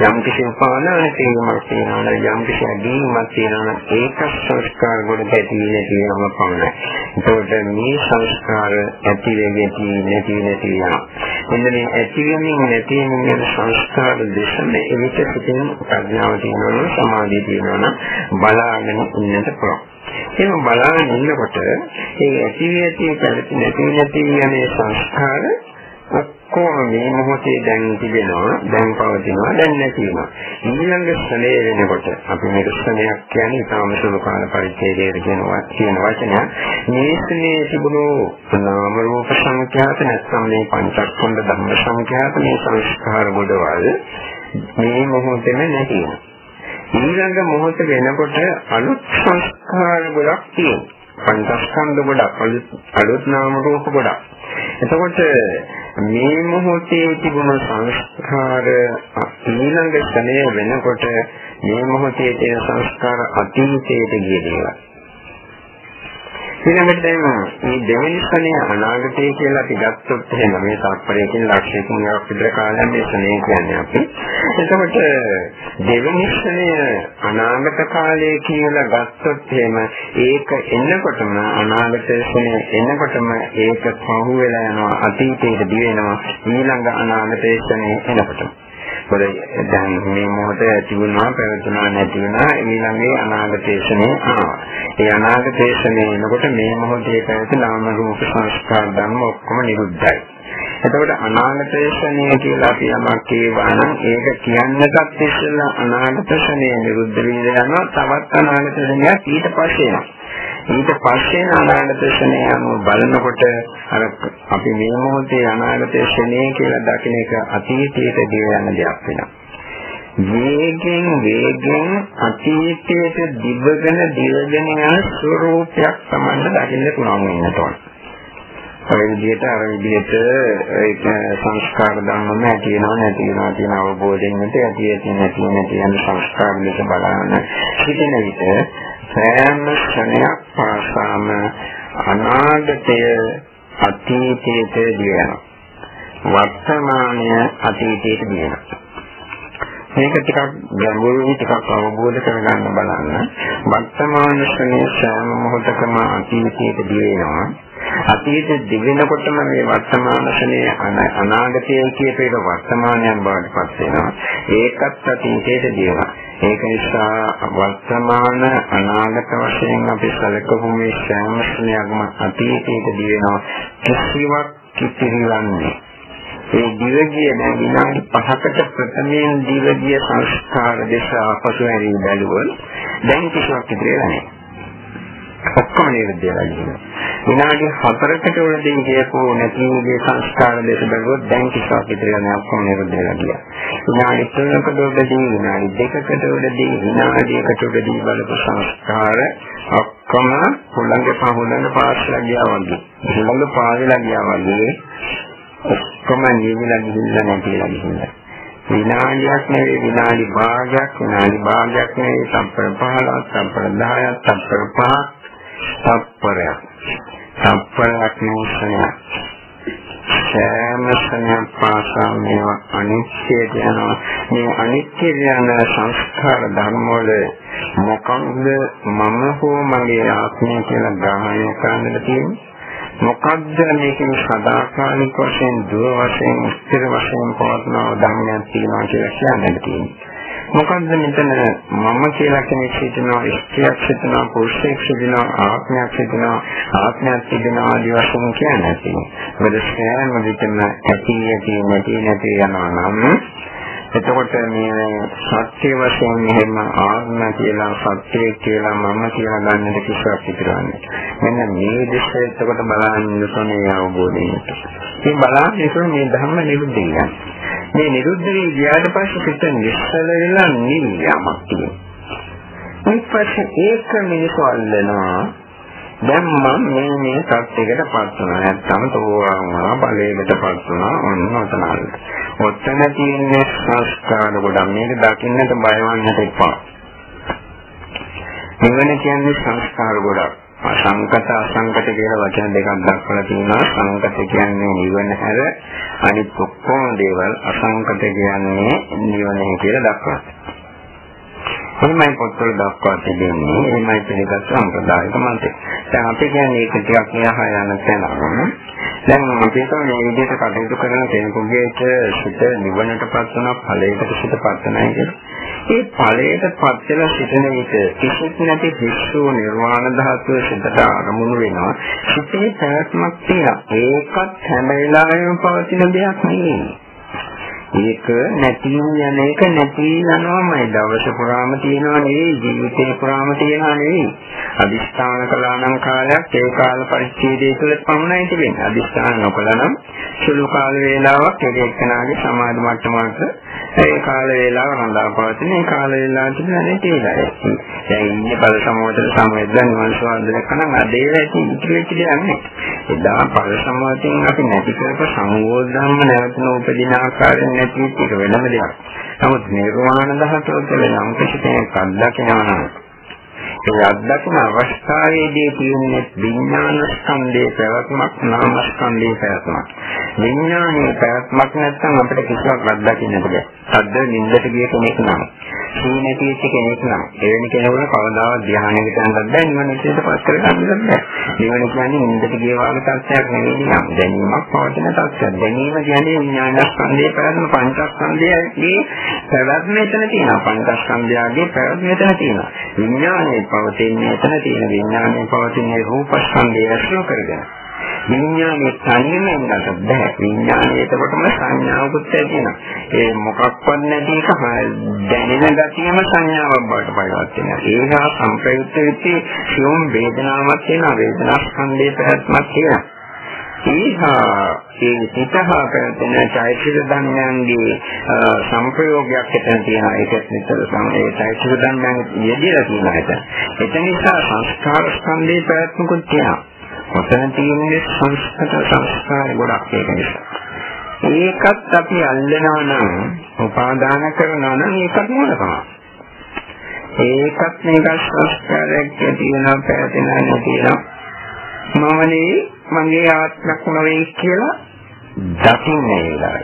යම් කිසි උපාදාන කිරීමක් තියෙනවා යම් කිසි අදීමක් තියෙනවා ඒක සංස්කාර වල ඇතිවෙන්නේ තියෙනම පමණයි. ඒකට මේ සංස්කාර ඇති වෙන්නේ නැති නැති යනවා. මෙන්න මේ ඇතිවෙමින් නැතිවෙමින් සංස්කාර දෙසම එවිට සිටින ප්‍රඥාව තියෙනවා සමාධිය තියෙනවා බලාගෙන ඉන්නට පුළුවන්. එහෙනම් බලාගෙන ඉන්නකොට ඒ ඇති වෙති පැවති නැති නැති යන සංස්කාර ඔක්කොම මේ මොහොතේ දැන් තිබෙනවා දැන් පවතිනවා දැන් නැති වෙනවා ඊළඟ ස්ථලයේ වෙනකොට අපි මේක ස්ථලයක් කියන්නේ තාම සුළු කාල පරිච්ඡේදයේ කියනවා කියන වචනය මේ ස්ථලයේ තිබුණු නාම රූප සංඛ්‍යාත නැත්නම් මේ පංචස්කන්ධ ධර්ම සංඛ්‍යාත මේ සංස්කාර ගොඩවල් මේ මොහොතේම නැති වෙනවා ඊළඟ මොහොත වෙනකොට අලුත් සංස්කාර ගොඩක් තියෙනවා. පංචස්කන්ධ ගොඩක් අලුත් නාම රූප ගොඩක්. එතකොට මේ මොහොතේ තිබුණු සංස්කාර ඊළඟ ක්ෂණය වෙනකොට මේ මොහොතේ තියෙන සංස්කාර අතීතයට ගිය දේවල්. ඊළඟට දැන් මේ දෙවෙනි ස්ථනය අනාගතය කියලා අපි ගත්තොත් එහෙනම් මේ තාප්පරයකින් ලක්ෂයකින් එකක් විතර කාලයක් මේ ස්ථනය කියන්නේ අපි. එතකොට දෙවෙනි ස්ථනය අනාගත කාලය කියලා ගත්තොත් එහෙම ඒක එන්නකොටම අනාගත ස්ථනය එන්නකොටම ඒක පහු වෙලා යනවා අතීතයට දිවෙනවා ඊළඟ අනාගත ස්ථනය එනකොටම. මොකද දැන් මේ මොහොත තිබුණා පැවතුණා නැති වුණා ඊළඟේ අනාගතේශනේ ආවා. ඒ අනාගතේශනේ එනකොට මේ මොහොතේ පැවති නාම රූප සංස්කාර ධර්ම ඔක්කොම නිරුද්ධයි. එතකොට අනාගතේශනය කියලා අපි යමක් කියවා නම් ඒක කියන්නටත් ඉස්සෙල්ලා අනාගතේශනය නිරුද්ධ වෙන්න යනවා තවත් අනාගතේශනයක් ඊට පස්සේ එනවා. ඊට පස්සේ අනාගත ශනේ අනුව බලනකොට අර අපි මේ මොහොතේ අනාගත ශනේ කියලා දකින එක අතීතයට දිව යන දෙයක් වෙනවා. වේගෙන් වේගෙන් අතීතයට දිවගෙන දිවගෙන යන ස්වરૂපයක් තමයි දකින්න පුළුවන් වෙන්න ඕන. ඔය විදිහට අර විදිහට ඒක සංස්කාර ධර්මම ඇති වෙනව නැති වෙනවා කියන අවබෝධයෙන් ඇති ඇති නැති නැති යන සංස්කාර දෙක බලන සිටින විට සෑම ක්ෂණයක් පාසාම අනාගතය අතීතයට දිවෙනවා. වර්තමානය අතීතයට දිවෙනවා. මේක ටිකක් ගැඹුරුයි ටිකක් අවබෝධ කරගන්න බලන්න. වර්තමාන ක්ෂණයේ සෑම මොහොතකම අතීතයට දිවෙනවා. අතීතයේ දිවෙනකොටම මේ වර්තමාන ක්ෂණයේ අනාගතය කියපේ වර්තමානයන් බවට පත් වෙනවා. ඒකත් අතීතයට දිවෙනවා. ඒක නිසා වර්තමාන අනාගත වශයෙන් අපි සැලකපු මේ සෑම ක්ෂණයක්ම අතීතයට දිවෙනවා. කිසිවක් කිසිවන්නේ ඒ දිවගිය දැන් විනාඩි 5කට ප්‍රථමයෙන් දිවගිය සංස්කාර දෙස අපසු හැරී බැලුවොත් දැන් කිසිවක් ඉතිරි නැහැ. ඔක්කොම නිරුද්ධ වෙලා ඉන්නවා. විනාඩි 4කට උඩදී කියපෝ නැතිගේ සංස්කාර දෙක බැලුවොත් දැන් කිසිවක් ඉතිරි නැහැ ඔක්කොම නිරුද්ධ වෙලා ගියා. විනාඩි 3කට උඩදී විනාඩි 2කට උඩදී විනාඩියකට උඩදී බලපු සංස්කාර ඔක්කොම හොළඟ පහොළඟ පාස්ලා ගියා වගේ. හොළඟ පාවිලා ගියා වගේ ඔක්කොම නිවිලා ගිහිල්ලා නැතිලා ගිහිල්ලා. විනාඩියක් නෙවෙයි විනාඩි භාගයක් විනාඩි භාගයක් නෙවෙයි සම්ප්‍ර 15ක් සම්ප්‍ර 10ක් සම්ප්‍ර 5ක් තත්පරයක්. තත්පරයක් නෙවෙයි සෑම ස්නේහ පාසා මේවා අනිත්‍යයට යනවා මේ අනිත්‍ය යන සංස්කාර ධර්ම වල මොකක්ද මම හෝ මගේ ආත්මය කියලා ග්‍රහණය කරන්නට තියෙන්නේ මොකක්ද මේකේ සදාකාලික වශයෙන් දුර වශයෙන් ස්ථිර වශයෙන් පවත්නා ධර්මයක් තියෙනවා කියලා කියන්නට තියෙන්නේ මොකද්ද මෙතන මම කියලා කෙනෙක් හිතනවා ඉස්තියක් හිතනවා පුරුෂයෙක් හිතනවා ආත්මයක් හිතනවා ආත්මයක් තිබෙනවා ආදී වශයෙන් කියන්නේ මොකද සෑම විටම ඇති ඇති නැති නැති යනවා නම් එතකොට මේ සත්‍ය වශයෙන් මෙහෙම ආත්ම කියලා සත්‍ය කියලා මම කියලා ගන්නට කිසිවක් ඉතිරවන්නේ. මෙන්න මේ දෙස එතකොට බලන්න ඕනේ අවබෝධයෙන්. මේ බලන්නේ මේ ධර්ම නිරුද්ධ කියන්නේ. මේ නිරුද්ධ වී ගියාට පස්සේ පිට නිස්සල වෙලා නිවියමක් තියෙනවා. ඊට පස්සේ ඒක මිනිස්සු අල්ලනවා දැන් මම මේ මේ සත්‍යයකට පත් වුණා නැත්නම් තෝරන් වුණා බලයකට පත් වුණා ඔන්න ඔතනල්. ඔතන තියෙන සංස්කාර ගොඩක් මේක දකින්නට බය වන්නට එපා. නිවන කියන්නේ සංස්කාර ගොඩක්. අසංකත අසංකත කියලා වචන දෙකක් දක්වලා තියෙනවා. සංකත කියන්නේ නිවන හැර අනිත් ඔක්කොම දේවල් අසංකත කියන්නේ නිවනේ කියලා දක්වනවා. එහෙමයි පොත්වල දක්වා තිබෙන්නේ. එහෙමයි පිළිගත් සම්ප්‍රදායික මන්ත්‍රය. දැන් අපි කියන්නේ ඒක ටිකක් මෙහා යන තැන. දැන් අපි තමයි මේ විදිහට කටයුතු කරන කෙනෙකුගේට සිත නිවනටපත් වන ඵලයකට සිතපත් නැහැ කියලා. ඒ ඵලයටපත් වෙලා සිටින විට කිසිත් නැති විශ්ව නිර්වාණ ධාතුව සිතට අරමුණු වෙනවා. සිතේ පැවැත්මක් තියෙනවා. ඒකත් හැම වෙලාවෙම පවතින දෙයක් නෙවෙයි. ඒක නැති යන එක නැති යනවාමයි. දවස පුරාම තියෙනවා නෙවෙයි ජීවිතේ පුරාම තියෙනවා නෙවෙයි. අදිස්ථාන කළා නම් කාලයක් ඒ කාල පරිච්ඡේදය තුළ පමණයි තිබෙන්නේ. අදිස්ථාන නොකළා නම් සුළු කාල වේලාවක් එක එක්කෙනාගේ සමාධි මට්ටමක ඒ කාල වේලාව රඳා පවතින ඒ කාල වේලාව තිබුණේ තේරයි. දැන් ඉන්නේ බල සමෝතර සමවැද්දන් වංශවන්දන කනම් අදේ ඇති ඉතිරි කියන්නේ එදා බල සමෝතෙන් අපි නැති කරපු සංවෝධම්ම නැවතුන උපදින ආකාරයෙන් නැති එක වෙනම දෙයක්. නමුත් නිර්වාණ ධාතුව තුළ යම් කිසි කෙනෙක් අත්දකිනවා නම් ඒ අත්දකින අවස්ථාවේදී තියෙන විඥාන ස්කන්ධයේ පැවැත්මක් නාම ස්කන්ධයේ පැවැත්මක්. විඥානයේ පැවැත්මක් නැත්නම් අපිට කිසිවක් අත්දකින්නට බැහැ. සද්ද නින්දට ගිය කෙනෙක් නම් සීනති වෙච්ච කෙනෙක් නම් එවැනි කෙනෙකුට කවදාවත් ධ්‍යානයකට යන්නත් බැහැ නිවන විශ්ේෂ පස් කරගන්නත් බැහැ. නිවන කියන්නේ නින්දට ගිය වාගේ තත්ත්වයක් නෙවෙයි නම් දැනීමක් පවතින තත්ත්වයක්. දැනීම කියන්නේ විඥාන ස්කන්ධයේ පැවැත්ම පංචස්කන්ධයේ පැවැත්ම එතන තියෙනවා. පංචස්කන්ධයගේ පැවැත්ම එතන තියෙනවා. විඥානයේ පවතින්නේ එතන තියෙන විඥානයේ පවතින රූපස්කන්ධය ඇසුරු කරගෙන. විඥානයේ තනියම ඉන්නට බෑ. විඥානයේ එතකොටම සංඥාවකුත් තියෙනවා. ඒ මොකක්වත් නැති එක දැනෙන ගතියම සංඥාවක් බවට පරිවර්තනය වෙනවා. ඒහා සංප්‍රයුක්ත වෙච්ච සියුම් වේදනාවක් තියෙනවා. වේදනා ස්කන්ධයේ පැවැත්මක් තියෙනවා. ඒහා ඒ සිතහා පැවැත්ෙන චෛතසික ධර්මයන්ගේ සංප්‍රයෝගයක් එතන තියෙනවා. ඒක නිතර සමේ චෛතසික ධර්මයන් යෙදিলা තියෙනවා එතන. ඒ නිසා සංස්කාර ස්කන්ධයේ පැවැත්මකුත් තියෙනවා. ඔතන තියෙන්නේ සංස්කෘත සංස්කාර ගොඩක් ඒක නිසා. ඒකත් අපි අල්ලනවා නම් උපාදාන කරනවා නම් ඒකත් මොනකම. ඒකත් මේක සංස්කාරයක් තියෙනවා පැහැදෙනවා නැතිනවා. මමනේ මගේ ආත්මක් නෙවෙයි කියලා දකින්නේ ඉලයි.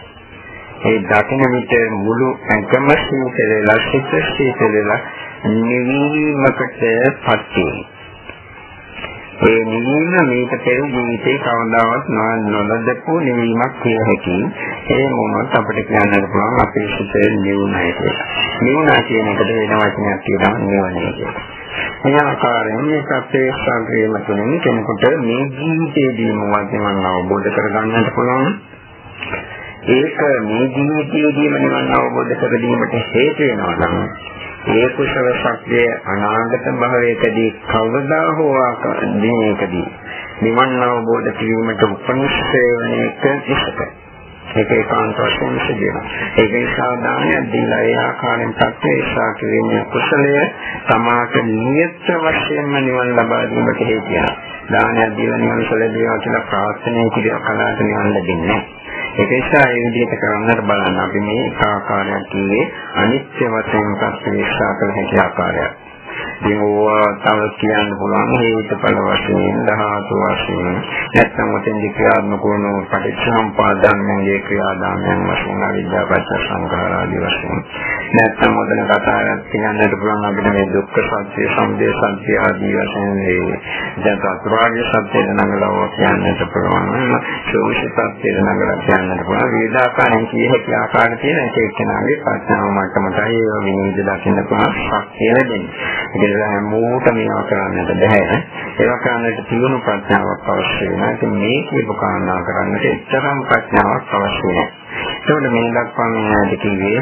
ඒ දකින විට මුළු ඇඟම සීතලලා සිත සීතලලා නිවීමකට පත් වෙනවා. ඒ නිවීම මේක පෙර ජීවිතේ කවදාවත් නොලදපු නිවීමක් කිය හැකි. ඒ මොනවත් අපිට කියන්නත් පුළුවන් අපේ සිතේ නිවුණයි කියලා. නිවුණා කියන එකට වෙන වචනයක් කියනවා නිවන්නේ කියලා. මේ ආකාරයෙන් මේ සත්‍යයේ සංග්‍රහම තුළින් කෙනෙකුට මේ ජීවිතයේදීම වචනන් අවබෝධ කරගන්නට පුළුවන්. ඒක මේ ජීවිතයේදීම නිවන් අවබෝධ කර ගැනීමට හේතු වෙනවා නම් ඒ කුසල ශක්තිය අනාගත භවයකදී කවදා හෝ ආකාරයකදී නිවන් අවබෝධ කිරීමට උපනිෂ්ඨ වෙන එක ඉස්සක. ඒක ඒකාන්ත වශයෙන් සිදුවෙනවා. ඒක නිසා දානයක් දීලා ඒ ආකාරයෙන් ප්‍රත්‍යක්ෂා කිරීමේ කුසලය තමාට නියත වශයෙන්ම නිවන් ලබා දීමට හේතු වෙනවා. දානයක් දීලා නිවන් සැලදීවා කියලා ප්‍රාර්ථනා කිරීම කලාවට නිවන් ලැබෙන්නේ නැහැ. ඒක නිසා ඒ විදිහට කරන්නට බලන්න අපි මේ ආකාරයක් කියේ අනිත්‍ය වශයෙන් ප්‍රතික්ෂේප කළ හැකි ආකාරයක්. ඉතින් ඕවා තව කියන්න පුළුවන් හේතුඵල වශයෙන් ධාතු වශයෙන්. නැත්නම් උතෙන් ක්‍රියාත්මක වන පටිච්චසමුපාදයන්ගේ ක්‍රියාදාමයන් වශයෙන් අවිද්‍යාපච්ච සංඛාර ආදී වශයෙන්. නැත්නම් මොදන කතාවක් කියන්නට පුළුවන් අපිට මේ දුක්ඛ සත්‍ය සමුදය සත්‍ය ආදී වශයෙන් මේ දැන් චතුරාර්ය සත්‍ය නඟලව කියන්නට පුළුවන්. සෝෂ සත්‍ය නඟලව කියන්නට පුළුවන්. වේදාකාරයෙන් කිය හැකි ආකාර තියෙන එක එක්කෙනාගේ ප්‍රඥාව මට්ටමටයි ඒවා විනිවිද දකින්න පුළුවන්. ශක්තිය ලැබෙන්නේ ඒක හැමෝටම මේවා කරන්නට බෑ. ඒවා කරන්නට තියුණු ප්‍රඥාවක් අවශ්‍ය වෙනවා. ඉතින් මේ කියපු කාරණා කරන්නට එතරම් ප්‍රඥාවක් අවශ්‍ය නැහැ. ඒකෝට මේ දක්වා මේ කිව්වේ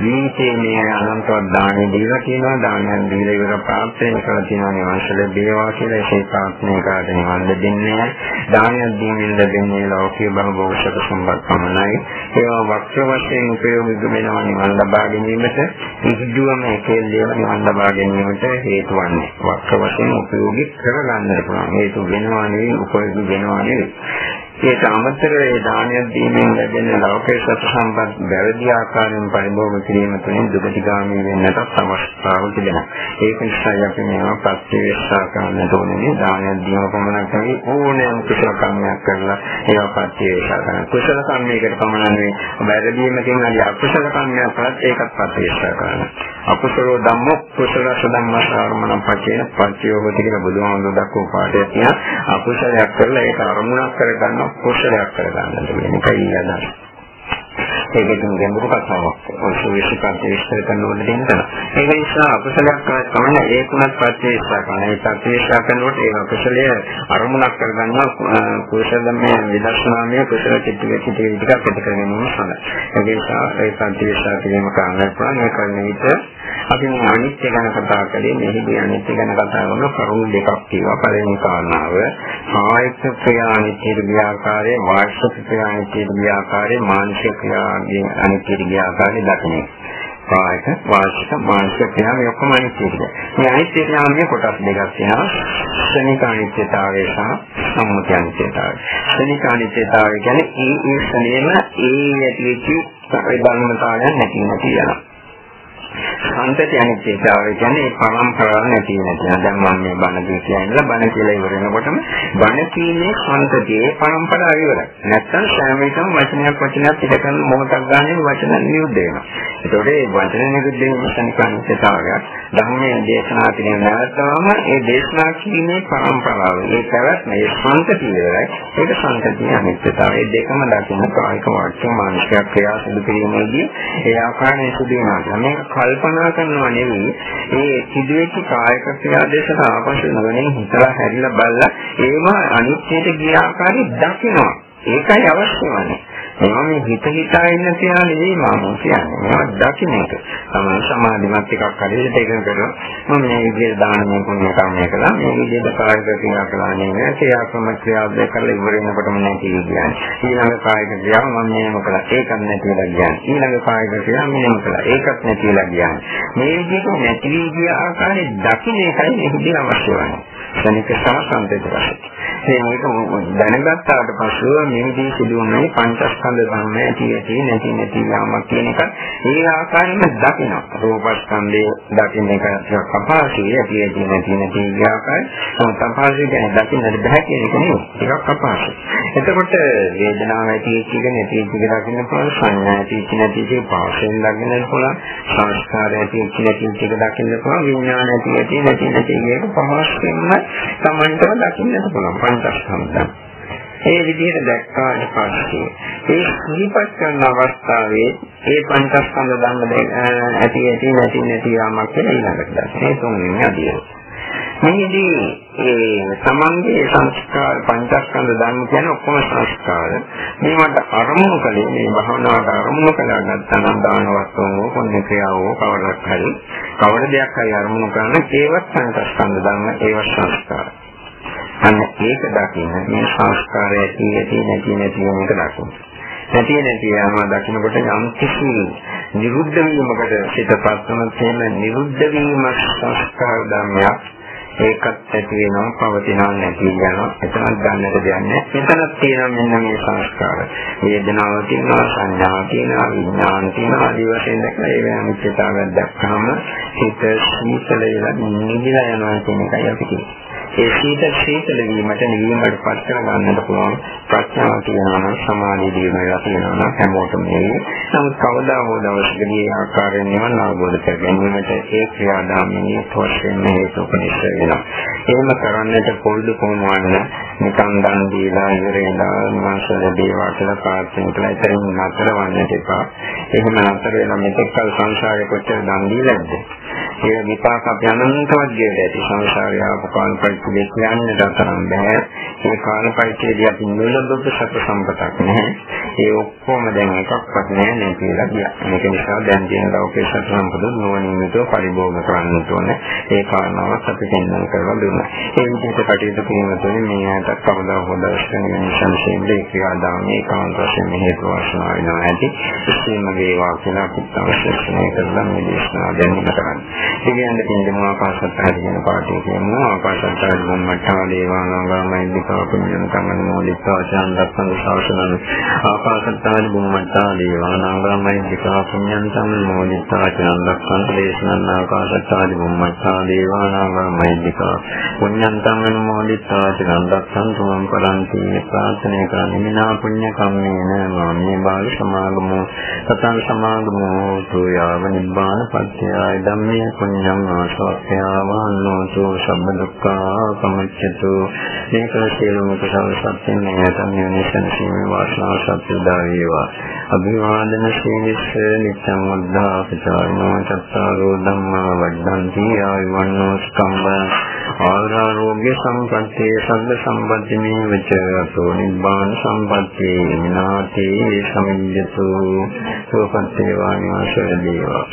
ජීවිතයේ මේ අනන්තවත් දානෙ දීලා කියනවා දානයන් දීලා ඉවර ප්‍රාර්ථනා කරලා තියෙනවා. නිවන්ස ලැබේවා කියලා ඒ ප්‍රාර්ථනා කරලා නිවන් දෙන්නේ දානයක් දීමින් ලැබෙන්නේ ලෞකික භවෝෂක සම්පත් පමණයි. ඒවා වක්‍ර වශයෙන් උපයෝගී වෙනවා නිවන් ලබා ගැනීමට. ඉදිදුවම ඒකෙල්ලේම නිවන් ලබා ගැනීමට හේතු වන්නේ. වක්‍ර වශයෙන් උපයෝගී කරගන්නට පුළුවන්. හේතු වෙනවා නෙවෙයි උපයෝගී වෙනවා නෙවෙයි. ඒකට අමතරව ඒ දානයක් දීමෙන් ලැබෙන ලෞකික සත්‍ය සම්පත් වැරදි ආකාරයෙන් පරිභෝග කිරීම තුළින් දුගතිගාමී වෙන්නට අවස්ථාව තිබෙනවා. ඒක නිසා අපි මේවා ප්‍රත්‍යවේක්ෂා කරන්න ඕනේ. දානයක් දීම පමණක් නෙවෙයි ඕනෑම කුසල කර්මයක් කරලා ඒවා ප්‍රත්‍යවේක්ෂා කරන්න. කුසල කර්මයකට පමණ නෙවෙයි වැරදීමකින් අලි අකුසල කර්මයක් කරත් ඒකත් ප්‍රත්‍යවේක්ෂා කරන්න. අකුසලෝ ධම්මෝ කුසලස ධම්මසාරමණ පචේන පච්චයෝගති කියලා බුදුහාමුදුරුවෝ දක්වපු පාඩේ තියෙන අකුසලයක් කරලා ඒක අරමුණක් කරගන්න කුසලයක් කරගන්නට වෙන එකයි අදහස්. ඒකකින් ගැඹුරු කතාවක්. ඔය සුවිශේෂ විස්තර කරනකොට දෙන්නවා. ඒක නිසා අකුසලයක් කරන ඒකුණත් ප්‍රත්‍යක්ෂ කරන ඒ ප්‍රත්‍යක්ෂ කරනකොට ඒ අකුසලය අරමුණක් කරගන්නවා කුසලමය විදර්ශනාමය කුසල චිත්ත චිත්ත ටිකක් ඇති කරගන්න ඕන. ඒ නිසා ඒ ප්‍රත්‍යක්ෂ කිරීම කරන්න පුළුවන්. ඒ කරන විට අපි මේ අනිත්‍ය ගැන කතා කළේ මෙහිදී අනිත්‍ය ගැන කතා කරන කරුණු දෙකක් තියෙනවා. පළවෙනි කාරණාව කායික ක්‍රියා අනිත්‍ය ක්‍රියාකාරයේ වාචික ක්‍රියා අනිත්‍ය ක්‍රියාකාරයේ මානසික ක්‍රියාගේ අනිත්‍ය ක්‍රියාකාරයේ දකින්නේ. කායික වාචික මානසික ක්‍රියා මේ ඔක්කොම අනිත්‍යද. මේ අනිත්‍ය ක්‍රියාවේ කොටස් දෙකක් තියෙනවා. ශනික අනිත්‍යතාවය සහ සම්මුති අනිත්‍යතාවය. ශනික අනිත්‍යතාවය කියන්නේ ඒ ඒ ශනේම ඒ ඇති වෙච්ච ධර්මතාවයන් නැති වෙන කියලා. සංතති අනිත්‍යතාවය කියන්නේ පරම්පරාවක් නැති වෙන කියන. දැන් මම මේ බණ දී කියනලා බණ කියලා ඉවර වෙනකොටම බණ කීමේ සංතතියේ පරම්පරාව ඉවරයි. නැත්තම් සෑම විටම වචනයක් වචනයක් පිට කරන මොහොතක් ගන්න වචන නිරුද්ධ වෙනවා. ඒතකොට මේ වචන නිරුද්ධ වීම සංකල්පතාවයක්. ධර්මයේ දේශනා කියන නැවතම ඒ දේශනා කීමේ පරම්පරාව. ඒ පැවැත්ම ඒ සංතතිය ඉවරයි. ඒක සංතතිය අනිත්‍යතාවය. දෙකම දකින්න කායික වාචික මානසික ක්‍රියා සිදු කිරීමේදී ඒ ආකාරයෙන් සිදු වෙනවා. මේක කල්පනා කරනවා නෙවෙයි ඒ සිදුවෙච්ච කායික ක්‍රියා දේශක ආපසු නොවනින් හිතලා හැරිලා බලලා ඒවා අනිත්‍යයට ගිය ආකාරي දකිනවා. ඒකයි අවශ්‍ය වන්නේ මම මේ හිත හිතා ඉන්න තියා නෙවෙයි මම කියන්නේ. මේවා දකින්න එක. තමයි සමාධිමත් එකක් හරියට ඒක කරනවා. මම මේ විදිහට දානමය පුණ්‍ය කර්මය කළා. මේ විදිහට කායික ක්‍රියා කළා නෙවෙයි. ක්‍රියාත්ම ක්‍රියාව දෙක කරලා ඉවර වෙනකොටම නැති කියන්නේ. ඊළඟ කායික ක්‍රියාව මම මේම කළා. ඒකත් නැතිලා කියන්නේ. ඊළඟ කායික ක්‍රියාව මේම කළා. ඒකත් නැතිලා කියන්නේ. මේ විදිහට නැති වී ගිය ආකාරයේ දකින්න එකයි මේ විදිහ අවශ්‍ය වන්නේ. ශනික සමසන්තේ වශයෙන්. මේක දැනගත්තාට පස්සෙ මේ විදිහ සිදුවන්නේ පංචස්කන්ධ ධර්ම ඇති ඇති නැති නැති යාමක් කියන එක ඒ ආකාරයෙන්ම දකිනවා. රූපස්කන්ධය දකින්න එක ටිකක් අපහසුයි. ඇති ඇති නැති නැති ආකාරය. නමුත් අපහසුයි කියන්නේ දකින්නට බෑ කියන එක නෙවෙයි. ටිකක් අපහසුයි. එතකොට වේදනාව ඇති ඇති එක නැති ඇති එක දකින්න පුළුවන්. සංඥා ඇති ඇති නැති එක පාසෙන් දකින්න පුළුවන්. සංස්කාර ඇති ඇති නැති එක දකින්න පුළුවන්. විඥාන ඇති ඇති නැති නැති එක පහසුවෙන්ම Tamanටම දකින්නට පුළුවන්. පංචස්කන්ධය. ඒ විදිහට දැක්කාට පස්සේ ඒ සිහිපත් කරන අවස්ථාවේ ඒ පංචස්කන්ධ ධර්ම ඇති ඇති නැති නැති යාමක් කියලා ඊළඟට දැක්කේ තුන්වෙනි අදියර. මේදී ඒ සමන්ගේ සංස්කාර පංචස්කන්ධ ධර්ම කියන්නේ ඔක්කොම සංස්කාර. මේවට අරමුණු කලේ මේ භවනාවට අරමුණු කළා නැත්නම් දාන වස්තුව කොන්නේ ක්‍රියාවෝ කවරක් හරි කවර දෙයක් හරි අරමුණු කරන ඒවත් පංචස්කන්ධ ධර්ම ඒවත් සංස්කාර. අන්න ඒක දකින්න මේ සංස්කාරය ඇති ඇති නැති නැති වෙන එක දකින්න. නැති නැති යම දකින්නකොට යම් කිසි නිරුද්ධ වීමකට සිතපත් වෙන තේම නිරුද්ධ වීම සංස්කාර ධර්මයක් ඒකත් ඇති වෙනවා පවතිනවා නැති යනවා එතනක් ගන්නට දෙයක් නැහැ. එතනක් තියෙනවා මෙන්න මේ සංස්කාර. වේදනාව තියෙනවා සංඥාව තියෙනවා විඥාන තියෙනවා ආදී වශයෙන් දැක්කම ඒ වෙන මිත්‍යතාවයක් දැක්කම හිත සීතල වෙලා නිදිලා යනවා කියන එකයි අපි කියන්නේ. ඒ සීතල සීතල වීමට නිවීමට පත් කර ගන්නට පුළුවන් ප්‍රඥාව තියෙනවා නම් සමාධිය දිනනවා තියෙනවා නම් හැමෝටම මේ නමුත් කවදා හෝ දවසකදී ආකාරයෙන් නිවන අවබෝධ කර ගැනීමට ඒ ක්‍රියාදාමයේ තෝෂයෙන් හේතුපනිෂ වෙනවා. එහෙම කරන්නට පොළු කොමවන්න නිකන් දන් දීලා ඉවරේලා නිවන්සල දේවා කියලා ප්‍රාර්ථනා කළා ඉතින් නතර වන්නට එපා. එහෙම නතර වෙලා මෙතෙක් කල සංසාරේ කොච්චර දන් දීලාද? ඒ විපාක අපි අනන්තවත් දෙයක් ඇති සංසාරය අපකාල පරිච්ඡේදය කියන්නට තරම් බෑ. ඒ කාල පරිච්ඡේදය අපි නුලබ්බ සත්‍ය සම්පතක් නැහැ. ඒ ඔක්කොම දැන් එකක්වත් නැහැ නේ කියලා ගියා. මේක නිසා දැන් තියෙන ලෞකික සත්‍ය සම්පත නුවණින් යුතුව පරිභෝග කරන්න ඕනේ. ඒ කාරණාවත් අපි පෙන්වන්න කරලා දුන්නා. ඒ විදිහට කටයුතු කිරීම තුළින් මේ ආයතත් කවදා හොද වෙන සංසේන්දේ ක්‍රියාදාමයේ ඒකාන්ත වශයෙන් හේතු වාසනා වෙනවා ඇති. ඉස්සෙල්ම වේවා කියලා අපිට අවශ්‍යයි කරලා මේ දේශනාව දැනීම කරන්නේ. ඉතින් පින්දම ආකාශත්හරි කියන පාඩේ කියමු. ආකාශත්හරි මොම්මඨා දේවානාගාමයි දිකා පුඤ්ඤන තමන මොදිත්වා චන්දස්සන් ශාසනං ආකාශත්හරි මොම්මඨා දේවානාගාමයි දිකා පුඤ්ඤන තමන මොදිත්වා චන්දස්සන් දේශනං ආකාශත්හරි මොම්මඨා දේවානාගාමයි දිකා පුඤ්ඤන් තමන මොදිත්වා චන්දස්සන් තුමන් පරන්ති ප්‍රාර්ථනා කරන්නේ මිනා පුඤ්ඤ කම්මේන මාමේ බාල සමාගමෝ සතං සමාගමෝ තුයාව නිබ්බාන පත්‍යය ධම්මේ පුඤ්ඤං ආශෝක්ඛ්‍යාවාන්නෝතු සම්බ දුක්ඛා පමුච්ඡතු මේක සියලුම කුසල සත්‍යයෙන් නැතම් යෝනිසන සීමේ වාසනාව සත්‍ය දා වේවා. අභිවාදන සීලිස්ස නිච්ඡං වද්ධා පචාරිනෝ චත්තාරෝ ධම්මා වඩ්ඩන්ති ආයුවන්නෝ ස්කම්බ ආරෝග්‍ය සම්පත්තේ සම්බ සම්පatti මේ වෙච අතෝ නිබ්බාන සම්පත්තේ විනාතේ සමිඤ්ඤතු. සෝපත්තේ වානිවාසය දේවා